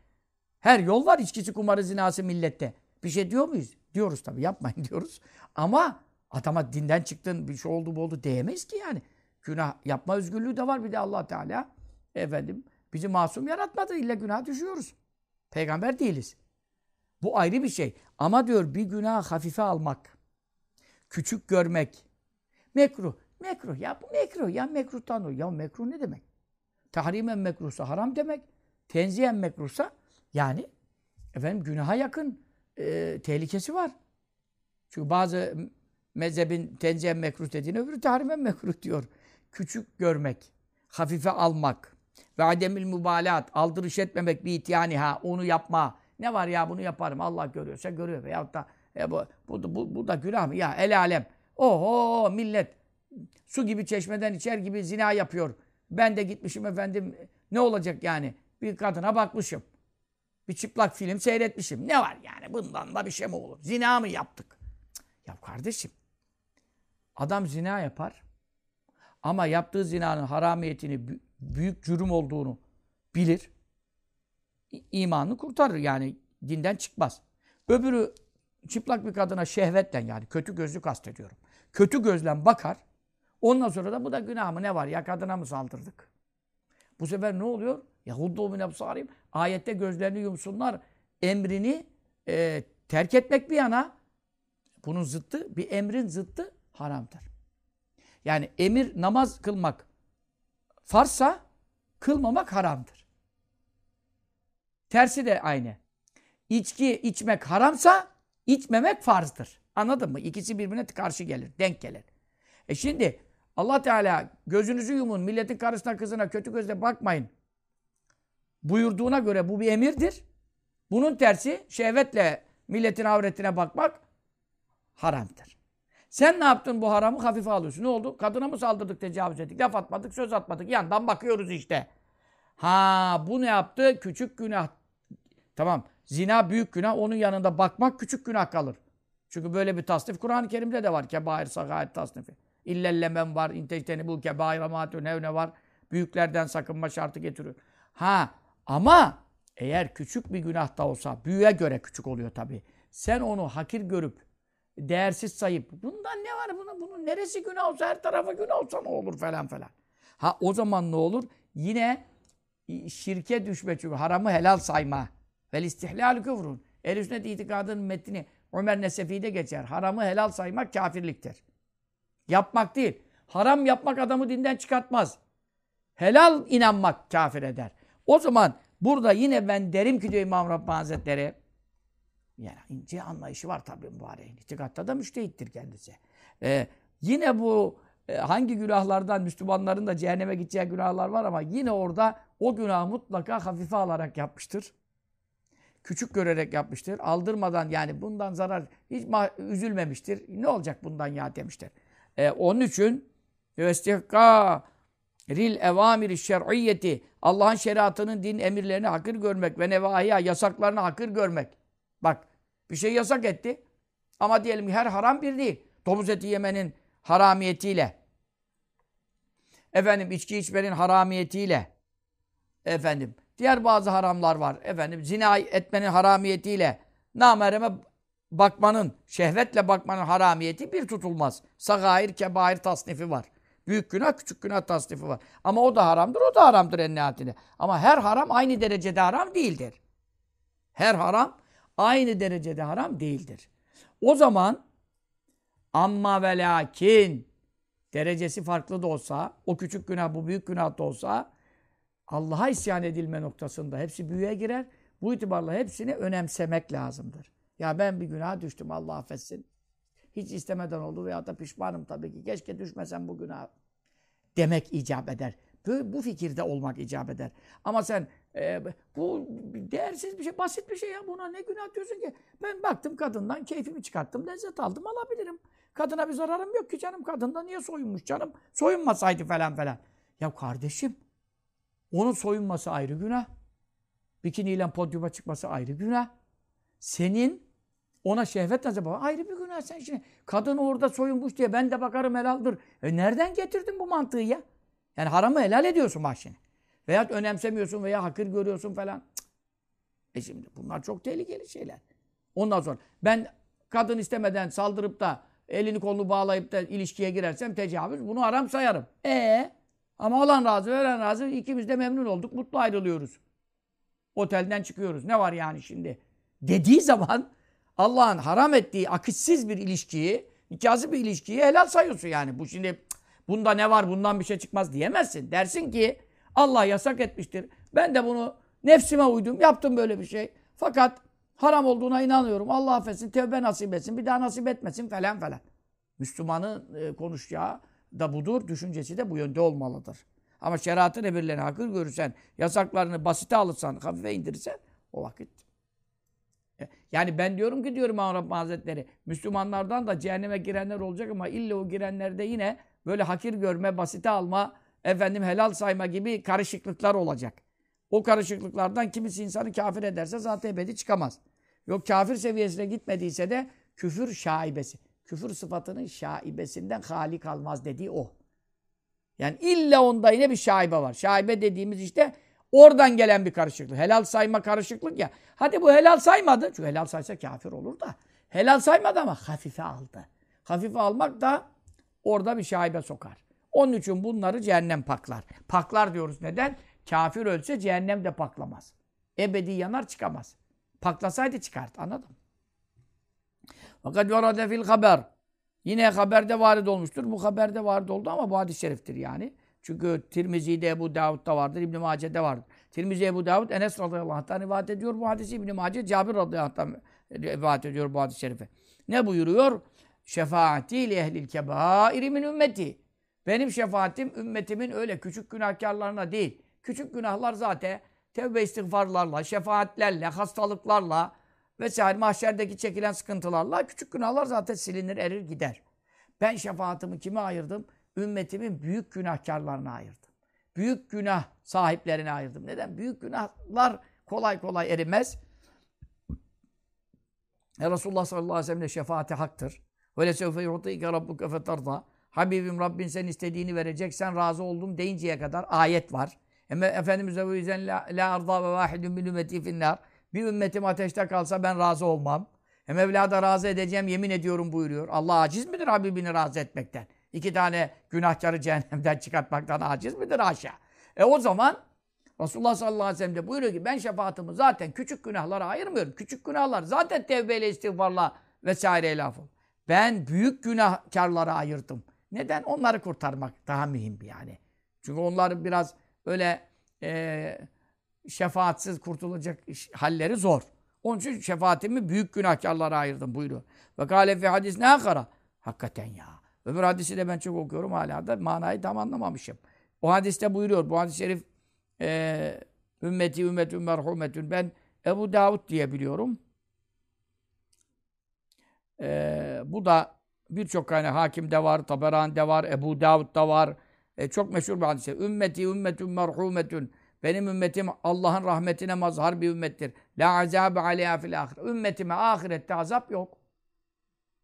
Her yol var içkisi, kumarı, zinası millette. Bir şey diyor muyuz? Diyoruz tabii yapmayın [LAUGHS] diyoruz. Ama adama dinden çıktın bir şey oldu bu oldu diyemeyiz ki yani. Günah yapma özgürlüğü de var bir de allah Teala. Efendim bizi masum yaratmadı. illa günah düşüyoruz. Peygamber değiliz. Bu ayrı bir şey. Ama diyor bir günah hafife almak, küçük görmek, mekruh. Mekruh ya bu mekruh ya mekruhtan o. Ya mekruh ne demek? Tahrimen mekruhsa haram demek. Tenziyen mekruhsa yani efendim günaha yakın e, tehlikesi var. Çünkü bazı mezhebin tenziyen mekruh dediğine öbürü tahrimen mekruh diyor. Küçük görmek, hafife almak ve ademil mübalat, aldırış etmemek bir ityani ha onu yapma. Ne var ya bunu yaparım Allah görüyorsa görüyor veyahut da e, bu, bu, bu, bu da günah mı? Ya el alem. Oho millet su gibi çeşmeden içer gibi zina yapıyor. Ben de gitmişim efendim ne olacak yani? Bir kadına bakmışım. Bir çıplak film seyretmişim. Ne var yani? Bundan da bir şey mi olur? Zina mı yaptık? Ya kardeşim adam zina yapar ama yaptığı zinanın haramiyetini büyük cürüm olduğunu bilir. imanını kurtarır yani dinden çıkmaz. Öbürü çıplak bir kadına şehvetle yani kötü gözlü kastediyorum. Kötü gözle bakar. Ondan sonra da bu da günah mı ne var ya kadına mı saldırdık? Bu sefer ne oluyor? Yahuddu min absarim. Ayette gözlerini yumsunlar. Emrini e, terk etmek bir yana bunun zıttı, bir emrin zıttı haramdır. Yani emir namaz kılmak farsa kılmamak haramdır. Tersi de aynı. İçki içmek haramsa içmemek farzdır. Anladın mı? İkisi birbirine karşı gelir, denk gelir. E şimdi Allah Teala gözünüzü yumun, milletin karısına kızına kötü gözle bakmayın buyurduğuna göre bu bir emirdir. Bunun tersi şehvetle milletin avretine bakmak haramdır. Sen ne yaptın bu haramı hafife alıyorsun. Ne oldu? Kadına mı saldırdık, tecavüz ettik, laf atmadık, söz atmadık. Yandan bakıyoruz işte. Ha bu ne yaptı? Küçük günah. Tamam. Zina büyük günah. Onun yanında bakmak küçük günah kalır. Çünkü böyle bir tasnif Kur'an-ı Kerim'de de var. Kebair, sagayet tasnifi. İllellemen var. İntecteni bu kebair amatü nevne var. Büyüklerden sakınma şartı getiriyor. Ha ama eğer küçük bir günah da olsa, büyüye göre küçük oluyor tabii. Sen onu hakir görüp, değersiz sayıp, bundan ne var bunun, bunun neresi günah olsa, her tarafa günah olsa ne olur falan falan. Ha o zaman ne olur? Yine şirke düşme çünkü haramı helal sayma. Vel istihlal küfrun. El sünnet itikadının metni Ömer Nesefi'de geçer. Haramı helal saymak kafirliktir. Yapmak değil. Haram yapmak adamı dinden çıkartmaz. Helal inanmak kafir eder. O zaman burada yine ben derim ki diyor İmam Rabbani Hazretleri yani ince anlayışı var tabii mübareğin. İtikatta da müştehittir kendisi. Ee, yine bu e, hangi günahlardan Müslümanların da cehenneme gideceği günahlar var ama yine orada o günah mutlaka hafife alarak yapmıştır. Küçük görerek yapmıştır. Aldırmadan yani bundan zarar hiç üzülmemiştir. Ne olacak bundan ya demiştir. Ee, onun için vestihka ril evamiri şer'iyyeti Allah'ın şeriatının din emirlerini hakir görmek ve nevahiya yasaklarını hakir görmek. Bak bir şey yasak etti ama diyelim ki her haram bir değil. Domuz eti yemenin haramiyetiyle efendim içki içmenin haramiyetiyle efendim diğer bazı haramlar var. Efendim zina etmenin haramiyetiyle namereme bakmanın, şehvetle bakmanın haramiyeti bir tutulmaz. Sagair, kebair tasnifi var. Büyük günah, küçük günah tasnifi var. Ama o da haramdır, o da haramdır en. Ama her haram aynı derecede haram değildir. Her haram aynı derecede haram değildir. O zaman amma ve lakin derecesi farklı da olsa, o küçük günah, bu büyük günah da olsa Allah'a isyan edilme noktasında hepsi büyüye girer. Bu itibarla hepsini önemsemek lazımdır. Ya ben bir günah düştüm Allah affetsin. Hiç istemeden oldu veya da pişmanım tabii ki. Keşke düşmesem bu günah demek icap eder. bu, bu fikirde olmak icap eder. Ama sen e, bu değersiz bir şey, basit bir şey ya. Buna ne günah diyorsun ki? Ben baktım kadından keyfimi çıkarttım, lezzet aldım, alabilirim. Kadına bir zararım yok ki canım. Kadında niye soyunmuş canım? Soyunmasaydı falan falan. Ya kardeşim, onun soyunması ayrı günah. Bikiniyle podyuma çıkması ayrı günah. Senin ona şehvet nasıl bak ayrı bir günah sen şimdi. Kadın orada soyunmuş diye ben de bakarım helaldir. E nereden getirdin bu mantığı ya? Yani haramı helal ediyorsun bak şimdi. Veya önemsemiyorsun veya hakir görüyorsun falan. Cık. E şimdi bunlar çok tehlikeli şeyler. Ondan sonra ben kadın istemeden saldırıp da elini kolunu bağlayıp da ilişkiye girersem tecavüz bunu haram sayarım. E ama olan razı veren razı ikimiz de memnun olduk mutlu ayrılıyoruz. Otelden çıkıyoruz. Ne var yani şimdi? Dediği zaman Allah'ın haram ettiği akışsız bir ilişkiyi, nikahsız bir ilişkiyi helal sayıyorsun yani. Bu şimdi bunda ne var bundan bir şey çıkmaz diyemezsin. Dersin ki Allah yasak etmiştir. Ben de bunu nefsime uydum. Yaptım böyle bir şey. Fakat haram olduğuna inanıyorum. Allah affetsin, tevbe nasip etsin, bir daha nasip etmesin falan falan. Müslümanın e, konuşacağı da budur, düşüncesi de bu yönde olmalıdır. Ama şeriatın emirlerini hakır görürsen, yasaklarını basite alırsan, hafife indirirsen o vakit. E, yani ben diyorum ki diyorum İmam Hazretleri, Müslümanlardan da cehenneme girenler olacak ama illa o girenlerde yine böyle hakir görme, basite alma, efendim helal sayma gibi karışıklıklar olacak. O karışıklıklardan kimisi insanı kafir ederse zaten ebedi çıkamaz. Yok kafir seviyesine gitmediyse de küfür şaibesi. Küfür sıfatının şaibesinden hali kalmaz dediği o. Yani illa onda yine bir şaibe var. Şaibe dediğimiz işte oradan gelen bir karışıklık. Helal sayma karışıklık ya. Hadi bu helal saymadı. Çünkü helal saysa kafir olur da. Helal saymadı ama hafife aldı. Hafife almak da orada bir şaibe sokar. Onun için bunları cehennem paklar. Paklar diyoruz. Neden? Kafir ölse cehennem de paklamaz. Ebedi yanar çıkamaz. Paklasaydı çıkart. Anladın mı? Fakat yorade fil haber. Yine haberde varid olmuştur. Bu haberde varid oldu ama bu hadis-i şeriftir yani. Çünkü Tirmizi'de, Ebu Davud'da vardır, İbn-i Mace'de vardır. Tirmizi, Ebu Davud, Enes radıyallahu anh'tan rivayet ediyor bu hadisi. İbn-i Mace, Cabir radıyallahu anh'tan rivayet ediyor bu hadis-i şerifi. Ne buyuruyor? Şefaati li ehlil kebairi min ümmeti. Benim şefaatim ümmetimin öyle küçük günahkarlarına değil. Küçük günahlar zaten tevbe istiğfarlarla, şefaatlerle, hastalıklarla vesaire mahşerdeki çekilen sıkıntılarla küçük günahlar zaten silinir, erir, gider. Ben şefaatimi kime ayırdım? Ümmetimin büyük günahkarlarına ayırdım. Büyük günah sahiplerine ayırdım. Neden? Büyük günahlar kolay kolay erimez. E Resulullah sallallahu aleyhi ve sellem de şefaati haktır. Ve lesevfe yu'tike rabbuke fetarda. Habibim Rabbin sen istediğini verecek, sen razı oldum deyinceye kadar ayet var. Ama Efendimiz de yüzden la, arda ve vahidun min ümmeti finnar. Bir ümmetim ateşte kalsa ben razı olmam. E Mevla da razı edeceğim yemin ediyorum buyuruyor. Allah aciz midir Habibini razı etmekten? İki tane günahkarı cehennemden [LAUGHS] çıkartmaktan aciz midir aşağı? E o zaman Resulullah sallallahu aleyhi ve sellem de buyuruyor ki ben şefaatimi zaten küçük günahlara ayırmıyorum. Küçük günahlar zaten tevbeyle, istiğfarla vesaireyle affol. Ben büyük günahkarlara ayırdım. Neden? Onları kurtarmak daha mühim yani. Çünkü onlar biraz öyle e, şefaatsiz kurtulacak halleri zor. Onun için şefaatimi büyük günahkarlara ayırdım buyuruyor. Ve kâle fi hadis ne akara? Hakikaten ya. Öbür hadisi de ben çok okuyorum hala da manayı tam anlamamışım. O hadiste buyuruyor. Bu hadis-i şerif e, ümmeti ümmetün merhumetün. Ben Ebu Davud diye biliyorum. E, bu da birçok kaynak hakimde var, Taberani'de var, Ebu Davud'da var. E, çok meşhur bir hadis. Ümmeti ümmetün merhumetün. Benim ümmetim Allah'ın rahmetine mazhar bir ümmettir. La azabe aleyha fil ahire. Ümmetime ahirette azap yok.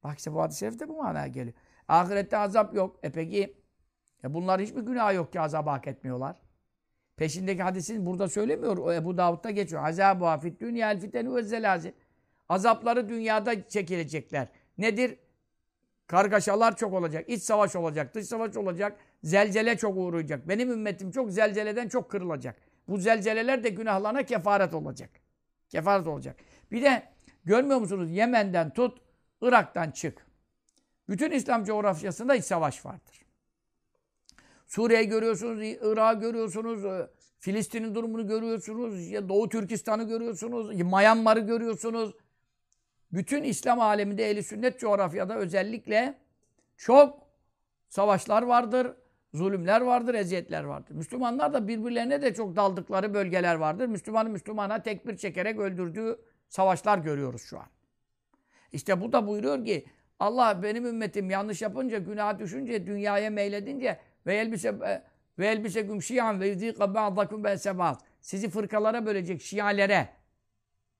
Bak işte bu hadis-i şerifte bu manaya geliyor. Ahirette azap yok. E peki e bunlar hiçbir günah yok ki azabı hak etmiyorlar. Peşindeki hadisin burada söylemiyor. O Ebu Davud'da geçiyor. Azabu afid dünya el fitenu ve zelazil. Azapları dünyada çekilecekler. Nedir? Kargaşalar çok olacak. İç savaş olacak. Dış savaş olacak. Zelzele çok uğrayacak. Benim ümmetim çok zelzeleden çok kırılacak. Bu zelzeleler de günahlarına kefaret olacak. Kefaret olacak. Bir de görmüyor musunuz? Yemen'den tut, Irak'tan çık. Bütün İslam coğrafyasında iç savaş vardır. Suriye'yi görüyorsunuz, Irak'ı görüyorsunuz, e, Filistin'in durumunu görüyorsunuz, Doğu Türkistan'ı görüyorsunuz, Myanmar'ı görüyorsunuz. Bütün İslam aleminde ehli sünnet coğrafyada özellikle çok savaşlar vardır. zulümler vardır, eziyetler vardır. Müslümanlar da birbirlerine de çok daldıkları bölgeler vardır. Müslümanı Müslümana tekbir çekerek öldürdüğü savaşlar görüyoruz şu an. İşte bu da buyuruyor ki Allah benim ümmetim yanlış yapınca, günah düşünce, dünyaya meyledince ve elbise ve elbise güm şiyan ve yudîka ba'dakum be'sebâz. Sizi fırkalara bölecek şialere.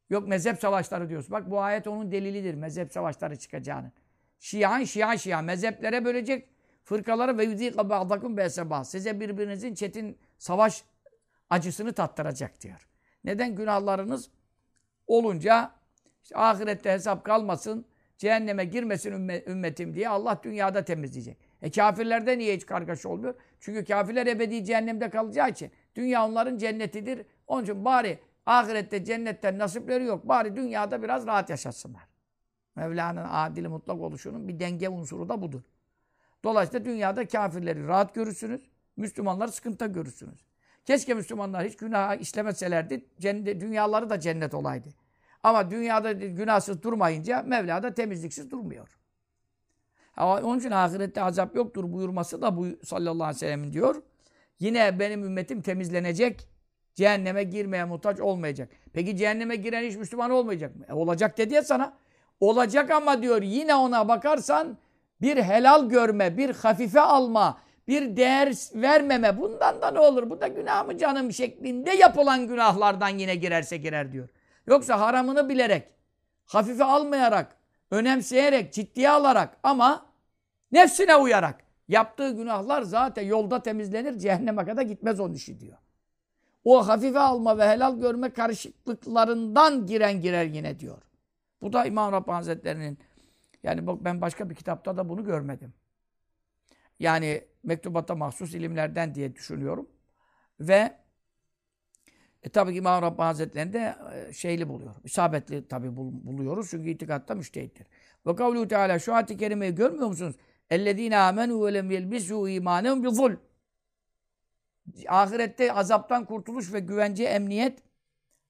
Yok mezhep savaşları diyoruz. Bak bu ayet onun delilidir. Mezhep savaşları çıkacağını. Şian, şian, şian. Mezheplere bölecek fırkalara ve yudîka ba'dakum be'sebâz. Size birbirinizin çetin savaş acısını tattıracak diyor. Neden? Günahlarınız olunca işte ahirette hesap kalmasın, cehenneme girmesin ümmetim diye Allah dünyada temizleyecek. E kafirlerde niye hiç kargaşa olmuyor? Çünkü kafirler ebedi cehennemde kalacağı için. Dünya onların cennetidir. Onun için bari ahirette cennetten nasipleri yok. Bari dünyada biraz rahat yaşasınlar. Mevla'nın adil mutlak oluşunun bir denge unsuru da budur. Dolayısıyla dünyada kafirleri rahat görürsünüz. Müslümanlar sıkıntı görürsünüz. Keşke Müslümanlar hiç günah işlemeselerdi. Cennet, dünyaları da cennet olaydı. Ama dünyada günahsız durmayınca Mevla da temizliksiz durmuyor. Ama onun için ahirette azap yoktur buyurması da bu sallallahu aleyhi ve sellem'in diyor. Yine benim ümmetim temizlenecek. Cehenneme girmeye muhtaç olmayacak. Peki cehenneme giren hiç Müslüman olmayacak mı? E, olacak dedi ya sana. Olacak ama diyor yine ona bakarsan bir helal görme, bir hafife alma, bir değer vermeme bundan da ne olur? Bu da günah mı canım şeklinde yapılan günahlardan yine girerse girer diyor. Yoksa haramını bilerek, hafife almayarak, önemseyerek, ciddiye alarak ama nefsine uyarak yaptığı günahlar zaten yolda temizlenir, cehenneme kadar gitmez onun işi diyor. O hafife alma ve helal görme karışıklıklarından giren girer yine diyor. Bu da İmam Rabbani Hazretleri'nin yani ben başka bir kitapta da bunu görmedim. Yani mektubata mahsus ilimlerden diye düşünüyorum. Ve e tabi ki İmam Rabbani Hazretleri'nde e, şeyli buluyor. İsabetli tabi bul, buluyoruz çünkü itikatta müştehittir. Ve kavlu teala şu ayet-i kerimeyi görmüyor musunuz? اَلَّذ۪ينَ آمَنُوا وَلَمْ يَلْبِسُوا اِيمَانَهُمْ بِظُلْمٍ Ahirette azaptan kurtuluş ve güvence, emniyet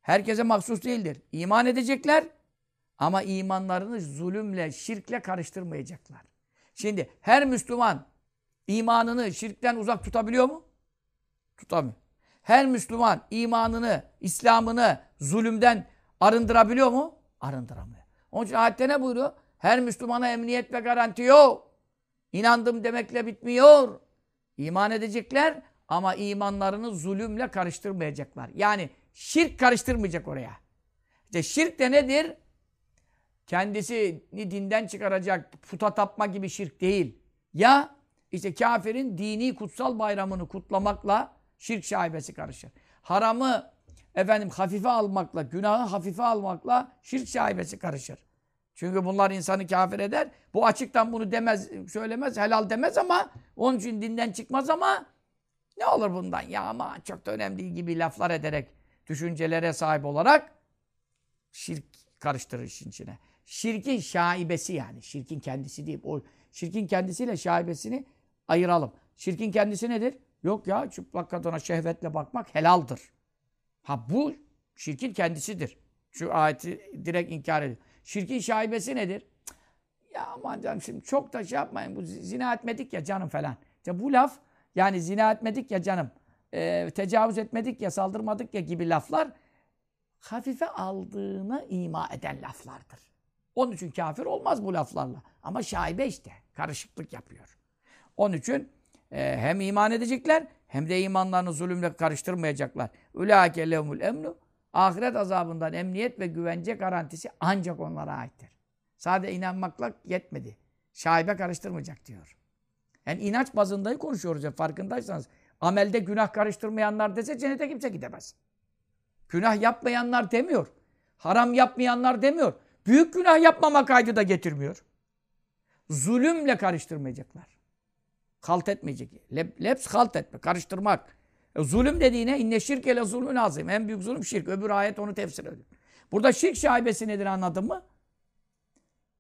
herkese mahsus değildir. İman edecekler ama imanlarını zulümle, şirkle karıştırmayacaklar. Şimdi her Müslüman imanını şirkten uzak tutabiliyor mu? Tutamıyor. Her Müslüman imanını, İslam'ını zulümden arındırabiliyor mu? Arındıramıyor. Onun için ayette ne buyuruyor? Her Müslümana emniyet ve garanti yok. İnandım demekle bitmiyor. İman edecekler ama imanlarını zulümle karıştırmayacaklar. Yani şirk karıştırmayacak oraya. İşte şirk de nedir? Kendisini dinden çıkaracak puta tapma gibi şirk değil. Ya işte kafirin dini kutsal bayramını kutlamakla şirk şaibesi karışır. Haramı efendim hafife almakla, günahı hafife almakla şirk şaibesi karışır. Çünkü bunlar insanı kafir eder. Bu açıktan bunu demez, söylemez, helal demez ama onun için dinden çıkmaz ama ne olur bundan ya ama çok da önemli gibi laflar ederek, düşüncelere sahip olarak şirk karıştırır işin içine. Şirkin şaibesi yani. Şirkin kendisi değil. O şirkin kendisiyle şaibesini ayıralım. Şirkin kendisi nedir? Yok ya çıplak kadına şehvetle bakmak helaldir. Ha bu şirkin kendisidir. Şu ayeti direkt inkar ediyor. Şirkin şaibesi nedir? Ya aman canım şimdi çok da şey yapmayın. Bu zina etmedik ya canım falan. İşte bu laf yani zina etmedik ya canım. E, tecavüz etmedik ya saldırmadık ya gibi laflar hafife aldığını ima eden laflardır. Onun için kafir olmaz bu laflarla. Ama şaibe işte. Karışıklık yapıyor. Onun için e, hem iman edecekler hem de imanlarını zulümle karıştırmayacaklar. Ülâke lehumul emnu Ahiret azabından emniyet ve güvence garantisi ancak onlara aittir. Sadece inanmakla yetmedi. Şaibe karıştırmayacak diyor. Yani inanç bazında konuşuyoruz ya farkındaysanız. Amelde günah karıştırmayanlar dese cennete kimse gidemez. Günah yapmayanlar demiyor. Haram yapmayanlar demiyor. Büyük günah yapmama kaydı da getirmiyor. Zulümle karıştırmayacaklar. Kalt etmeyecek. Lep, leps halt etme, karıştırmak. E, zulüm dediğine inne şirk ele zulmün azim. En büyük zulüm şirk. Öbür ayet onu tefsir ediyor. Burada şirk şaibesi nedir anladın mı?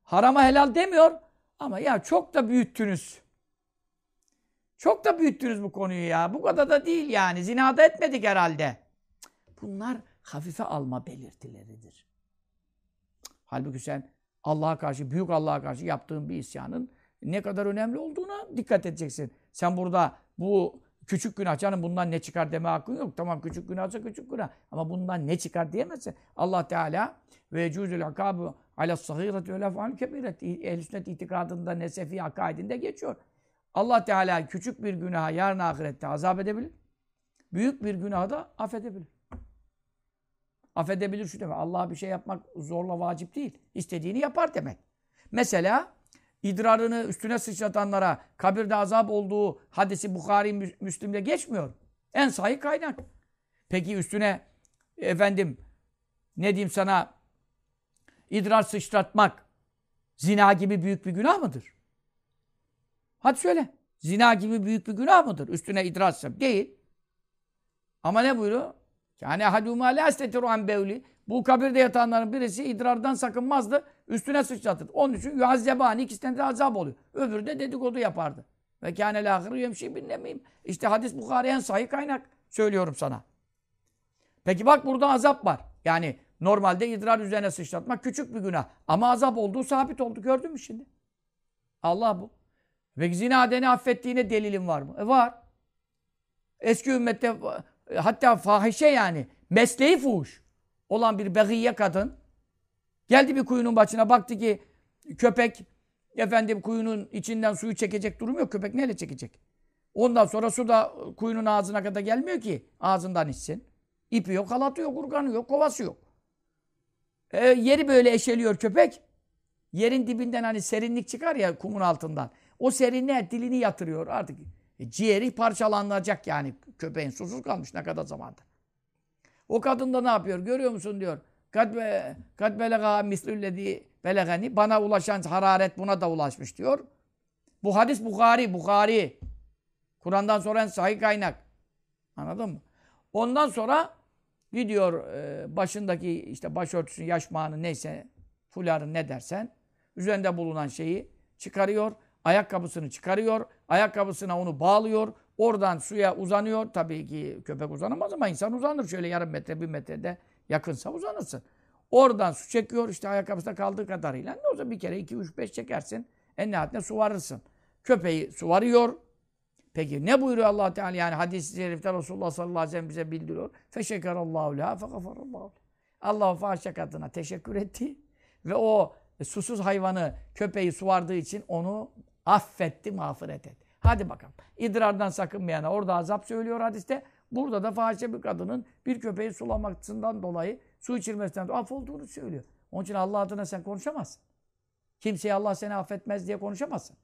Harama helal demiyor ama ya çok da büyüttünüz. Çok da büyüttünüz bu konuyu ya. Bu kadar da değil yani. Zinada etmedik herhalde. Bunlar hafife alma belirtileridir. Halbuki sen Allah'a karşı, büyük Allah'a karşı yaptığın bir isyanın ne kadar önemli olduğuna dikkat edeceksin. Sen burada bu küçük günah canım bundan ne çıkar deme hakkın yok. Tamam küçük günahsa küçük günah. Ama bundan ne çıkar diyemezsin. Allah Teala ve cüzül akabu ala sahireti ve lef'al kebiret. Ehl-i sünnet itikadında, nesefi akaidinde geçiyor. Allah Teala küçük bir günaha yarın ahirette azap edebilir. Büyük bir günahı da affedebilir. Affedebilir şu demek. Allah'a bir şey yapmak zorla vacip değil. İstediğini yapar demek. Mesela idrarını üstüne sıçratanlara kabirde azap olduğu hadisi Bukhari Müslim'de geçmiyor. En sahih kaynak. Peki üstüne efendim ne diyeyim sana idrar sıçratmak zina gibi büyük bir günah mıdır? Hadi söyle. Zina gibi büyük bir günah mıdır? Üstüne idrar sıçratmak. Değil. Ama ne buyuruyor? Yani hadûmâ lâ estetiru an bevli. Bu kabirde yatanların birisi idrardan sakınmazdı. Üstüne sıçratır. Onun için yuazzebani ikisinden de azap oluyor. Öbürü de dedikodu yapardı. Ve kâne lâhırı yemşi bin. İşte hadis Bukhari en sahih kaynak. Söylüyorum sana. Peki bak burada azap var. Yani normalde idrar üzerine sıçratmak küçük bir günah. Ama azap olduğu sabit oldu. Gördün mü şimdi? Allah bu. Peki zina deni affettiğine delilin var mı? E var. Eski ümmette hatta fahişe yani mesleği fuhuş olan bir begiye kadın geldi bir kuyunun başına baktı ki köpek efendim kuyunun içinden suyu çekecek durum yok. Köpek neyle çekecek? Ondan sonra su da kuyunun ağzına kadar gelmiyor ki ağzından içsin. İpi yok, halatı yok, urganı yok, kovası yok. E, yeri böyle eşeliyor köpek. Yerin dibinden hani serinlik çıkar ya kumun altından. O serinliğe dilini yatırıyor artık. E, ciğeri parçalanacak yani köpeğin susuz kalmış ne kadar zamanda. O kadın da ne yapıyor görüyor musun diyor. Kad be kad belega mislüllezi belegani bana ulaşan hararet buna da ulaşmış diyor. Bu hadis Bukhari, Bukhari. Kur'an'dan sonra en sahih kaynak. Anladın mı? Ondan sonra gidiyor e, başındaki işte başörtüsü, yaşmağını neyse fuların ne dersen üzerinde bulunan şeyi çıkarıyor. Ayakkabısını çıkarıyor. Ayakkabısına onu bağlıyor. Oradan suya uzanıyor. Tabii ki köpek uzanamaz ama insan uzanır. Şöyle yarım metre, bir metrede yakınsa uzanırsın. Oradan su çekiyor. işte ayakkabısında kaldığı kadarıyla. Ne olsa bir kere iki, üç, beş çekersin. En nihayetinde su varırsın. Köpeği su varıyor. Peki ne buyuruyor allah Teala? Yani hadis-i şerifte Resulullah sallallahu aleyhi ve sellem bize bildiriyor. Feşekerallahu leha fegafarallahu Allah o fahşe kadına teşekkür etti. Ve o susuz hayvanı, köpeği suvardığı için onu affetti, mağfiret etti. Hadi bakalım. İdrardan sakınmayana orada azap söylüyor hadiste. Burada da fahişe bir kadının bir köpeği sulamasından dolayı su içirmesinden dolayı af söylüyor. Onun için Allah adına sen konuşamazsın. Kimseye Allah seni affetmez diye konuşamazsın.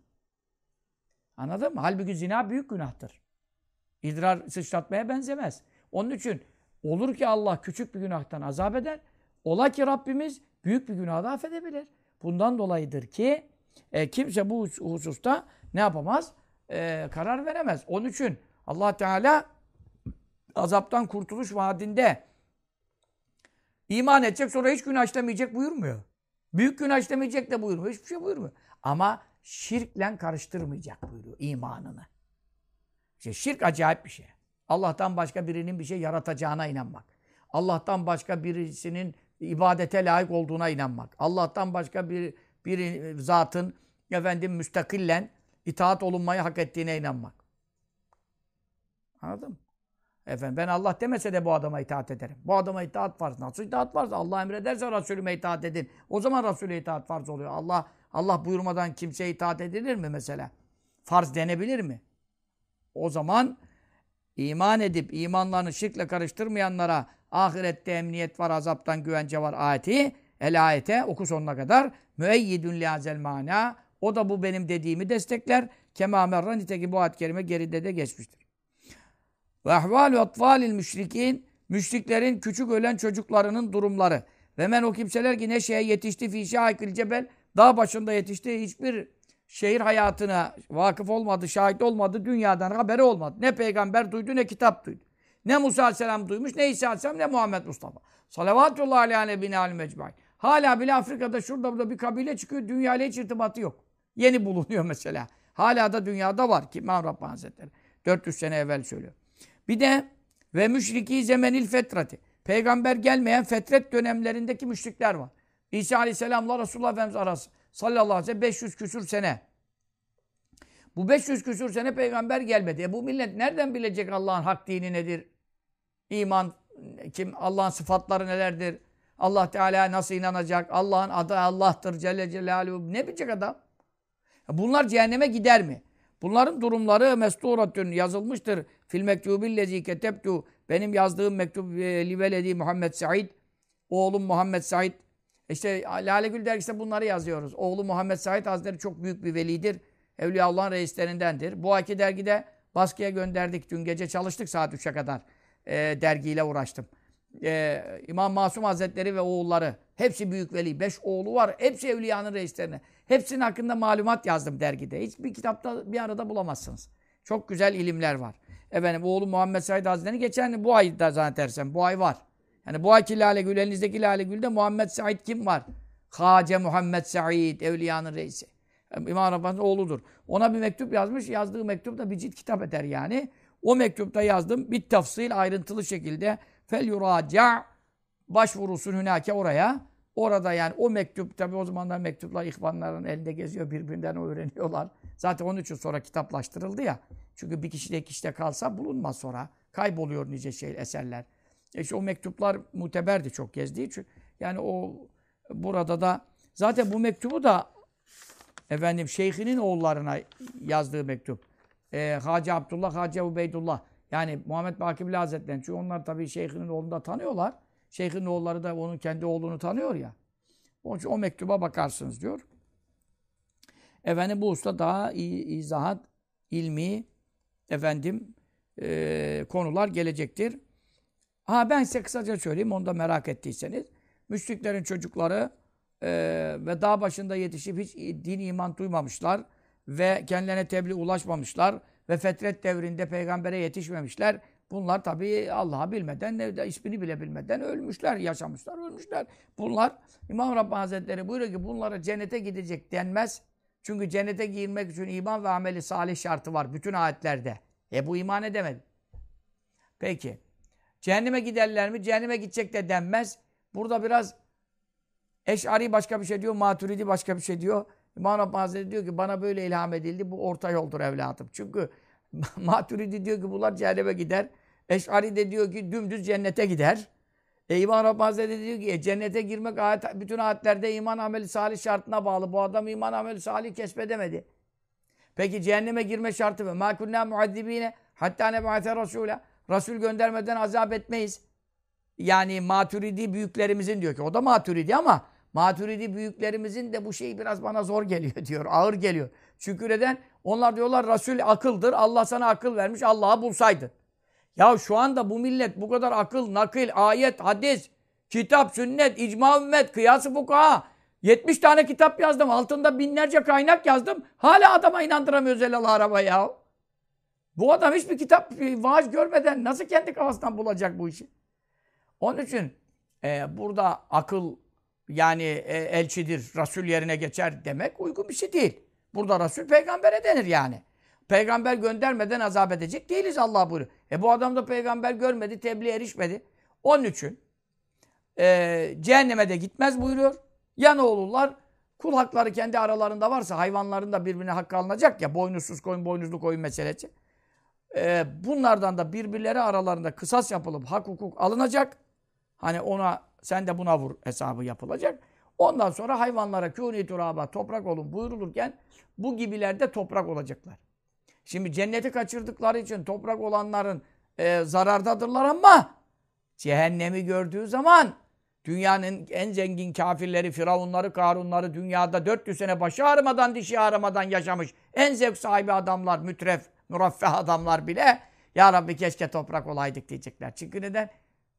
Anladın mı? Halbuki zina büyük günahtır. İdrar sıçratmaya benzemez. Onun için olur ki Allah küçük bir günahtan azap eder. Ola ki Rabbimiz büyük bir günahı affedebilir. Bundan dolayıdır ki e, kimse bu hususta ne yapamaz? E, karar veremez. Onun için allah Teala azaptan kurtuluş vaadinde iman edecek sonra hiç günah işlemeyecek buyurmuyor. Büyük günah işlemeyecek de buyurmuyor. Hiçbir şey buyurmuyor. Ama şirkle karıştırmayacak buyuruyor imanını. İşte şirk acayip bir şey. Allah'tan başka birinin bir şey yaratacağına inanmak. Allah'tan başka birisinin ibadete layık olduğuna inanmak. Allah'tan başka bir bir zatın efendim müstakillen itaat olunmayı hak ettiğine inanmak. Anladın mı? Efendim ben Allah demese de bu adama itaat ederim. Bu adama itaat farz. Nasıl itaat farz? Allah emrederse Resulüme itaat edin. O zaman Resulüne itaat farz oluyor. Allah Allah buyurmadan kimseye itaat edilir mi mesela? Farz denebilir mi? O zaman iman edip imanlarını şirkle karıştırmayanlara ahirette emniyet var, azaptan güvence var ayeti. El ayete oku sonuna kadar. Müeyyidün liazel mana. O da bu benim dediğimi destekler. Kema niteki bu ayet kerime geride de geçmiştir. Ve ahvalü atfalil müşrikin müşriklerin küçük ölen çocuklarının durumları. Ve men o kimseler ki ne şeye yetişti fi şahikil cebel dağ başında yetişti hiçbir şehir hayatına vakıf olmadı, şahit olmadı, dünyadan haberi olmadı. Ne peygamber duydu ne kitap duydu. Ne Musa Aleyhisselam duymuş, ne İsa Aleyhisselam, ne Muhammed Mustafa. Salavatullah aleyhi nebine alim ecmain. Hala bile Afrika'da şurada burada bir kabile çıkıyor, dünyayla hiç irtibatı yok. Yeni bulunuyor mesela. Hala da dünyada var ki İmam Rabbani Hazretleri. 400 sene evvel söylüyor. Bir de ve müşriki zemenil fetrati. Peygamber gelmeyen fetret dönemlerindeki müşrikler var. İsa Aleyhisselam'la Resulullah Efendimiz arası sallallahu aleyhi ve sellem 500 küsür sene. Bu 500 küsur sene peygamber gelmedi. E bu millet nereden bilecek Allah'ın hak dini nedir? İman kim? Allah'ın sıfatları nelerdir? Allah Teala nasıl inanacak? Allah'ın adı Allah'tır Celle Celaluhu. Ne bilecek adam? Bunlar cehenneme gider mi? Bunların durumları mesturatün yazılmıştır. Fil mektubillezi ketebtu benim yazdığım mektup e, liveledi Muhammed Said oğlum Muhammed Said işte Lale Gül dergisinde bunları yazıyoruz. Oğlu Muhammed Said Hazretleri çok büyük bir velidir. Evliyaullah'ın reislerindendir. Bu aki dergide baskıya gönderdik. Dün gece çalıştık saat 3'e kadar. E, dergiyle uğraştım. E, İmam Masum Hazretleri ve oğulları. Hepsi büyük veli. Beş oğlu var. Hepsi evliyanın reislerine. Hepsinin hakkında malumat yazdım dergide. Hiçbir kitapta bir arada bulamazsınız. Çok güzel ilimler var. Efendim oğlu Muhammed Said Hazretleri geçen bu ay da zannedersem bu ay var. Yani bu ayki Lale Gül, elinizdeki Lale Gül'de Muhammed Said kim var? Hace Muhammed Said, evliyanın reisi. İmam Rabbani'nin oğludur. Ona bir mektup yazmış. Yazdığı mektup da bir cilt kitap eder yani. O mektupta yazdım. Bir tafsil ayrıntılı şekilde fel yuraca başvurusun hünake oraya. Orada yani o mektup tabi o zamanlar mektuplar ihvanların elinde geziyor birbirinden öğreniyorlar. Zaten onun için sonra kitaplaştırıldı ya. Çünkü bir kişide iki kişide kalsa bulunmaz sonra. Kayboluyor nice şey eserler. E işte o mektuplar muteberdi çok gezdiği için. Yani o burada da zaten bu mektubu da efendim şeyhinin oğullarına yazdığı mektup. E, Hacı Abdullah, Hacı Ubeydullah. Yani Muhammed Bakibli Hazretleri. Çünkü onlar tabii şeyhinin oğlunu da tanıyorlar. Şeyhin oğulları da onun kendi oğlunu tanıyor ya. Onun için o mektuba bakarsınız diyor. Efendim bu usta daha iyi izahat, ilmi, efendim e, konular gelecektir. Ha ben size kısaca söyleyeyim, onu da merak ettiyseniz. Müşriklerin çocukları e, ve dağ başında yetişip hiç din iman duymamışlar ve kendilerine tebliğ ulaşmamışlar ve fetret devrinde peygambere yetişmemişler. Bunlar tabii Allah'ı bilmeden, ne, ismini bile bilmeden ölmüşler, yaşamışlar, ölmüşler. Bunlar İmam Rabbani Hazretleri buyuruyor ki bunlara cennete gidecek denmez. Çünkü cennete girmek için iman ve ameli salih şartı var bütün ayetlerde. E bu iman edemedi. Peki. Cehenneme giderler mi? Cehenneme gidecek de denmez. Burada biraz Eş'ari başka bir şey diyor, Maturidi başka bir şey diyor. İmam Rabbani Hazretleri diyor ki bana böyle ilham edildi. Bu orta yoldur evladım. Çünkü [LAUGHS] Maturidi diyor ki bunlar cehenneme gider. Eş'ari de diyor ki dümdüz cennete gider. E İmam Rabbani Hazretleri diyor ki e, cennete girmek ayet, bütün ayetlerde iman ameli salih şartına bağlı. Bu adam iman ameli salih kesbedemedi. Peki cehenneme girme şartı mı? مَا كُنَّا مُعَذِّب۪ينَ حَتَّى نَبْعَثَ رَسُولًا Resul göndermeden azap etmeyiz. Yani maturidi büyüklerimizin diyor ki o da maturidi ama maturidi büyüklerimizin de bu şey biraz bana zor geliyor [LAUGHS] diyor. Ağır geliyor. Çünkü neden? Onlar diyorlar Resul akıldır. Allah sana akıl vermiş. Allah'a bulsaydın. Ya şu anda bu millet bu kadar akıl, nakil, ayet, hadis, kitap, sünnet, icma ümmet, kıyası fukaha 70 tane kitap yazdım. Altında binlerce kaynak yazdım. Hala adama inandıramıyoruz el araba ya. Bu adam hiçbir kitap, vaaz görmeden nasıl kendi kafasından bulacak bu işi? Onun için e, burada akıl yani e, elçidir, Resul yerine geçer demek uygun bir şey değil. Burada Resul peygambere denir yani. Peygamber göndermeden azap edecek değiliz Allah buyuruyor. E bu adam da peygamber görmedi, tebliğ erişmedi. Onun için e, cehenneme de gitmez buyuruyor. Ya ne olurlar? Kul hakları kendi aralarında varsa hayvanların da birbirine hakkı alınacak ya. Boynuzsuz koyun, boynuzlu koyun meselesi. E, bunlardan da birbirleri aralarında kısas yapılıp hak hukuk alınacak. Hani ona sen de buna vur hesabı yapılacak. Ondan sonra hayvanlara kûni turaba toprak olun buyurulurken bu gibilerde toprak olacaklar. Şimdi cenneti kaçırdıkları için toprak olanların e, zarardadırlar ama cehennemi gördüğü zaman dünyanın en zengin kafirleri, firavunları, karunları dünyada 400 sene başı ağrımadan, dişi ağrımadan yaşamış en zevk sahibi adamlar, mütref, muraffeh adamlar bile Ya Rabbi keşke toprak olaydık diyecekler. Çünkü neden?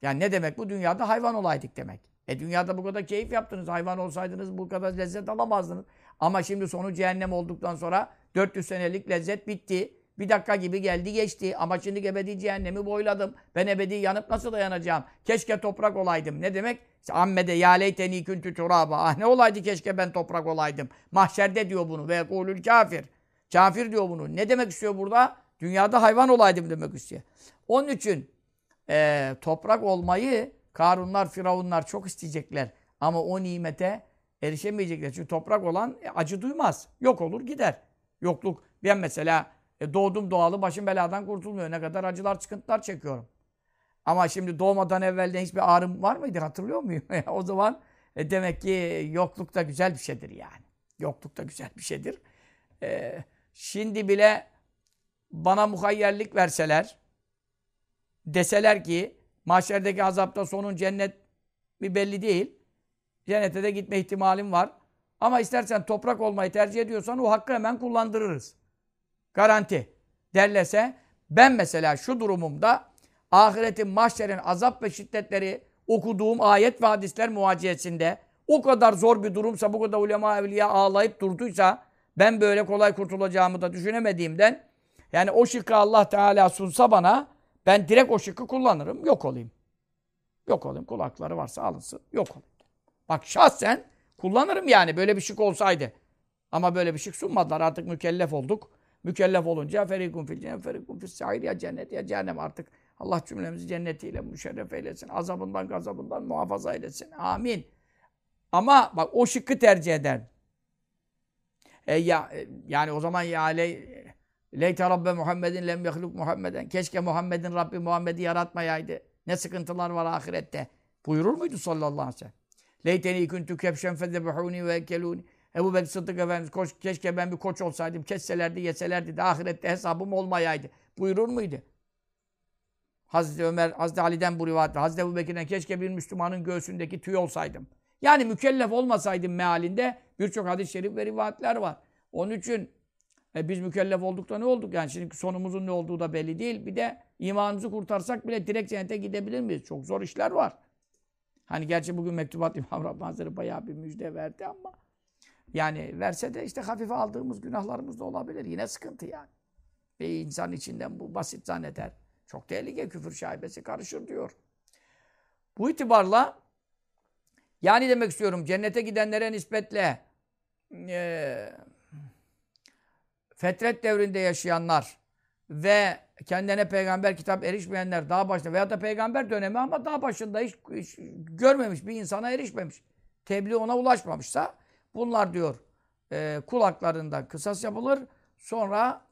Yani ne demek bu? Dünyada hayvan olaydık demek. E dünyada bu kadar keyif yaptınız. Hayvan olsaydınız bu kadar lezzet alamazdınız. Ama şimdi sonu cehennem olduktan sonra 400 senelik lezzet bitti. Bir dakika gibi geldi geçti. Ama şimdi ebedi cehennemi boyladım. Ben ebedi yanıp nasıl dayanacağım? Keşke toprak olaydım. Ne demek? İşte ammede ya leyteni küntü turaba. Ah ne olaydı keşke ben toprak olaydım. Mahşerde diyor bunu. Ve kulül kafir. Kafir diyor bunu. Ne demek istiyor burada? Dünyada hayvan olaydım demek istiyor. Onun için e, toprak olmayı Karunlar, Firavunlar çok isteyecekler. Ama o nimete erişemeyecekler. Çünkü toprak olan acı duymaz. Yok olur gider. Yokluk Ben mesela e, doğdum doğalı başım beladan kurtulmuyor. Ne kadar acılar, sıkıntılar çekiyorum. Ama şimdi doğmadan evvelden hiçbir ağrım var mıydı hatırlıyor muyum? [LAUGHS] o zaman e, demek ki yokluk da güzel bir şeydir yani. Yokluk da güzel bir şeydir. E, şimdi bile bana muhayyerlik verseler, deseler ki mahşerdeki azapta sonun cennet mi belli değil. Cennete de gitme ihtimalim var. Ama istersen toprak olmayı tercih ediyorsan o hakkı hemen kullandırırız. Garanti. Derlese ben mesela şu durumumda ahiretin, mahşerin azap ve şiddetleri okuduğum ayet ve hadisler muhaciyesinde o kadar zor bir durumsa, bu kadar ulema evliya ağlayıp durduysa ben böyle kolay kurtulacağımı da düşünemediğimden yani o şıkkı Allah Teala sunsa bana ben direkt o şıkkı kullanırım. Yok olayım. Yok olayım. Kulakları varsa alınsın. Yok olayım. Bak şahsen kullanırım yani böyle bir şık olsaydı. Ama böyle bir şık sunmadılar. Artık mükellef olduk. Mükellef olunca ferikun fil cennet, ferikun fil sa'ir ya cennet ya cehennem artık. Allah cümlemizi cennetiyle müşerref eylesin. Azabından gazabından muhafaza eylesin. Amin. Ama bak o şıkkı tercih eder. E ya, e, yani o zaman ya le, leyte rabbe Muhammedin lem yehluk Muhammeden. Keşke Muhammed'in Rabbi Muhammed'i yaratmayaydı. Ne sıkıntılar var ahirette. Buyurur muydu sallallahu aleyhi ve sellem? Leyteni kuntu kepşen fedebehuni ve ekeluni. Ebu Bekir Sıddık Efendimiz koç, keşke ben bir koç olsaydım. Kesselerdi, yeselerdi de ahirette hesabım olmayaydı. Buyurur muydu? Hazreti Ömer, Hazreti Ali'den bu rivayet Hazreti Ebu Bekir'den keşke bir Müslümanın göğsündeki tüy olsaydım. Yani mükellef olmasaydım mealinde birçok hadis-i şerif ve rivayetler var. Onun için e, biz mükellef olduk ne olduk? Yani şimdi sonumuzun ne olduğu da belli değil. Bir de imanımızı kurtarsak bile direkt cennete gidebilir miyiz? Çok zor işler var. Hani gerçi bugün Mektubat [LAUGHS] İmam Rabbani Hazretleri bayağı bir müjde verdi ama yani verse de işte hafife aldığımız günahlarımız da olabilir. Yine sıkıntı yani. Ve insan içinden bu basit zanneder. Çok tehlike küfür şaibesi karışır diyor. Bu itibarla yani demek istiyorum cennete gidenlere nispetle e, fetret devrinde yaşayanlar ve kendine peygamber kitap erişmeyenler daha başında veya da peygamber dönemi ama daha başında hiç, hiç görmemiş bir insana erişmemiş. Tebliğ ona ulaşmamışsa bunlar diyor e, kulaklarından kısas yapılır. Sonra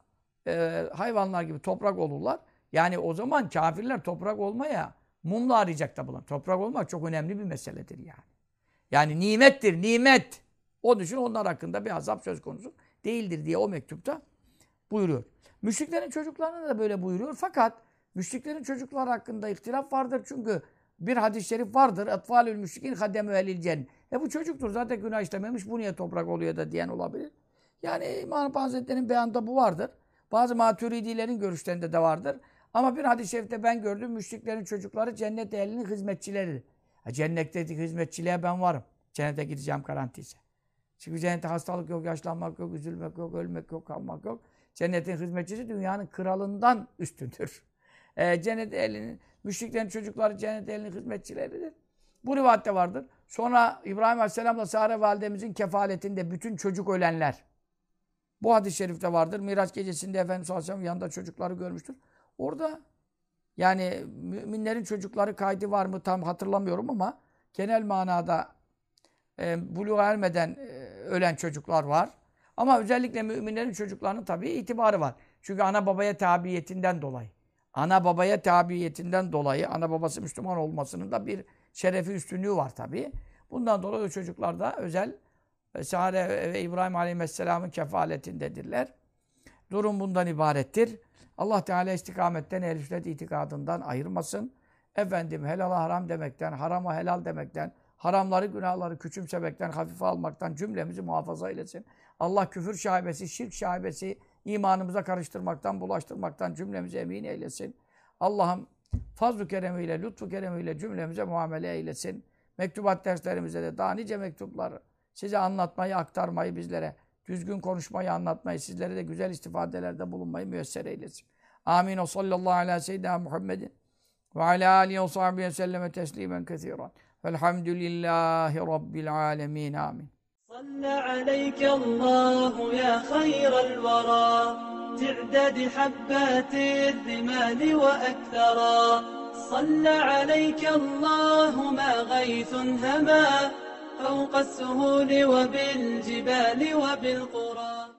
e, hayvanlar gibi toprak olurlar. Yani o zaman kafirler toprak olmaya mumla arayacak da bulan. Toprak olmak çok önemli bir meseledir yani. Yani nimettir, nimet. Onun için onlar hakkında bir azap söz konusu değildir diye o mektupta buyuruyor. Müşriklerin çocuklarına da böyle buyuruyor. Fakat müşriklerin çocuklar hakkında ihtilaf vardır. Çünkü bir hadis-i şerif vardır. Etfalül müşrikin hademü elil cennet. E bu çocuktur zaten günah işlememiş. Bu niye toprak oluyor da diyen olabilir. Yani İmam Hazretleri'nin beyanında bu vardır. Bazı maturidilerin görüşlerinde de vardır. Ama bir hadis-i şerifte ben gördüm. Müşriklerin çocukları cennet ehlinin hizmetçileri. E cennetteki hizmetçiliğe ben varım. Cennete gideceğim garantiyse. Çünkü cennette hastalık yok, yaşlanmak yok, üzülmek yok, ölmek yok, kalmak yok. Cennetin hizmetçisi dünyanın kralından üstündür. E, cennet ehlinin, müşriklerin çocukları cennet ehlinin hizmetçileridir. Bu rivayette vardır. Sonra İbrahim Aleyhisselam'la Sare validemizin kefaletinde bütün çocuk ölenler. Bu hadis-i şerifte vardır. Miraç gecesinde Efendimiz Aleyhisselam yanında çocukları görmüştür. Orada yani müminlerin çocukları kaydı var mı tam hatırlamıyorum ama genel manada e, buluğa ermeden e, ölen çocuklar var. Ama özellikle müminlerin çocuklarının tabii itibarı var. Çünkü ana babaya tabiyetinden dolayı. Ana babaya tabiyetinden dolayı ana babası Müslüman olmasının da bir şerefi üstünlüğü var tabii. Bundan dolayı o çocuklar da özel Sare ve İbrahim Aleyhisselam'ın kefaletindedirler. Durum bundan ibarettir. Allah Teala istikametten, ehl itikadından ayırmasın. Efendim helal haram demekten, harama helal demekten, haramları, günahları küçümsemekten, hafife almaktan cümlemizi muhafaza eylesin. Allah küfür şaibesi, şirk şaibesi imanımıza karıştırmaktan, bulaştırmaktan cümlemizi emin eylesin. Allah'ım fazl-ı keremiyle, lütfu keremiyle cümlemize muamele eylesin. Mektubat derslerimize de daha nice mektuplar size anlatmayı, aktarmayı bizlere, düzgün konuşmayı, anlatmayı, sizlere de güzel istifadelerde bulunmayı müyesser eylesin. Amin. O sallallahu ala seyyidina Muhammedin ve ala alihi ve sahbihi selleme teslimen kethiren. Velhamdülillahi Rabbil alemin. Amin.
صلى عليك الله يا خير الورى تعداد حبات الرمال وأكثرا صلى عليك الله ما غيث هما فوق السهول وبالجبال وبالقرى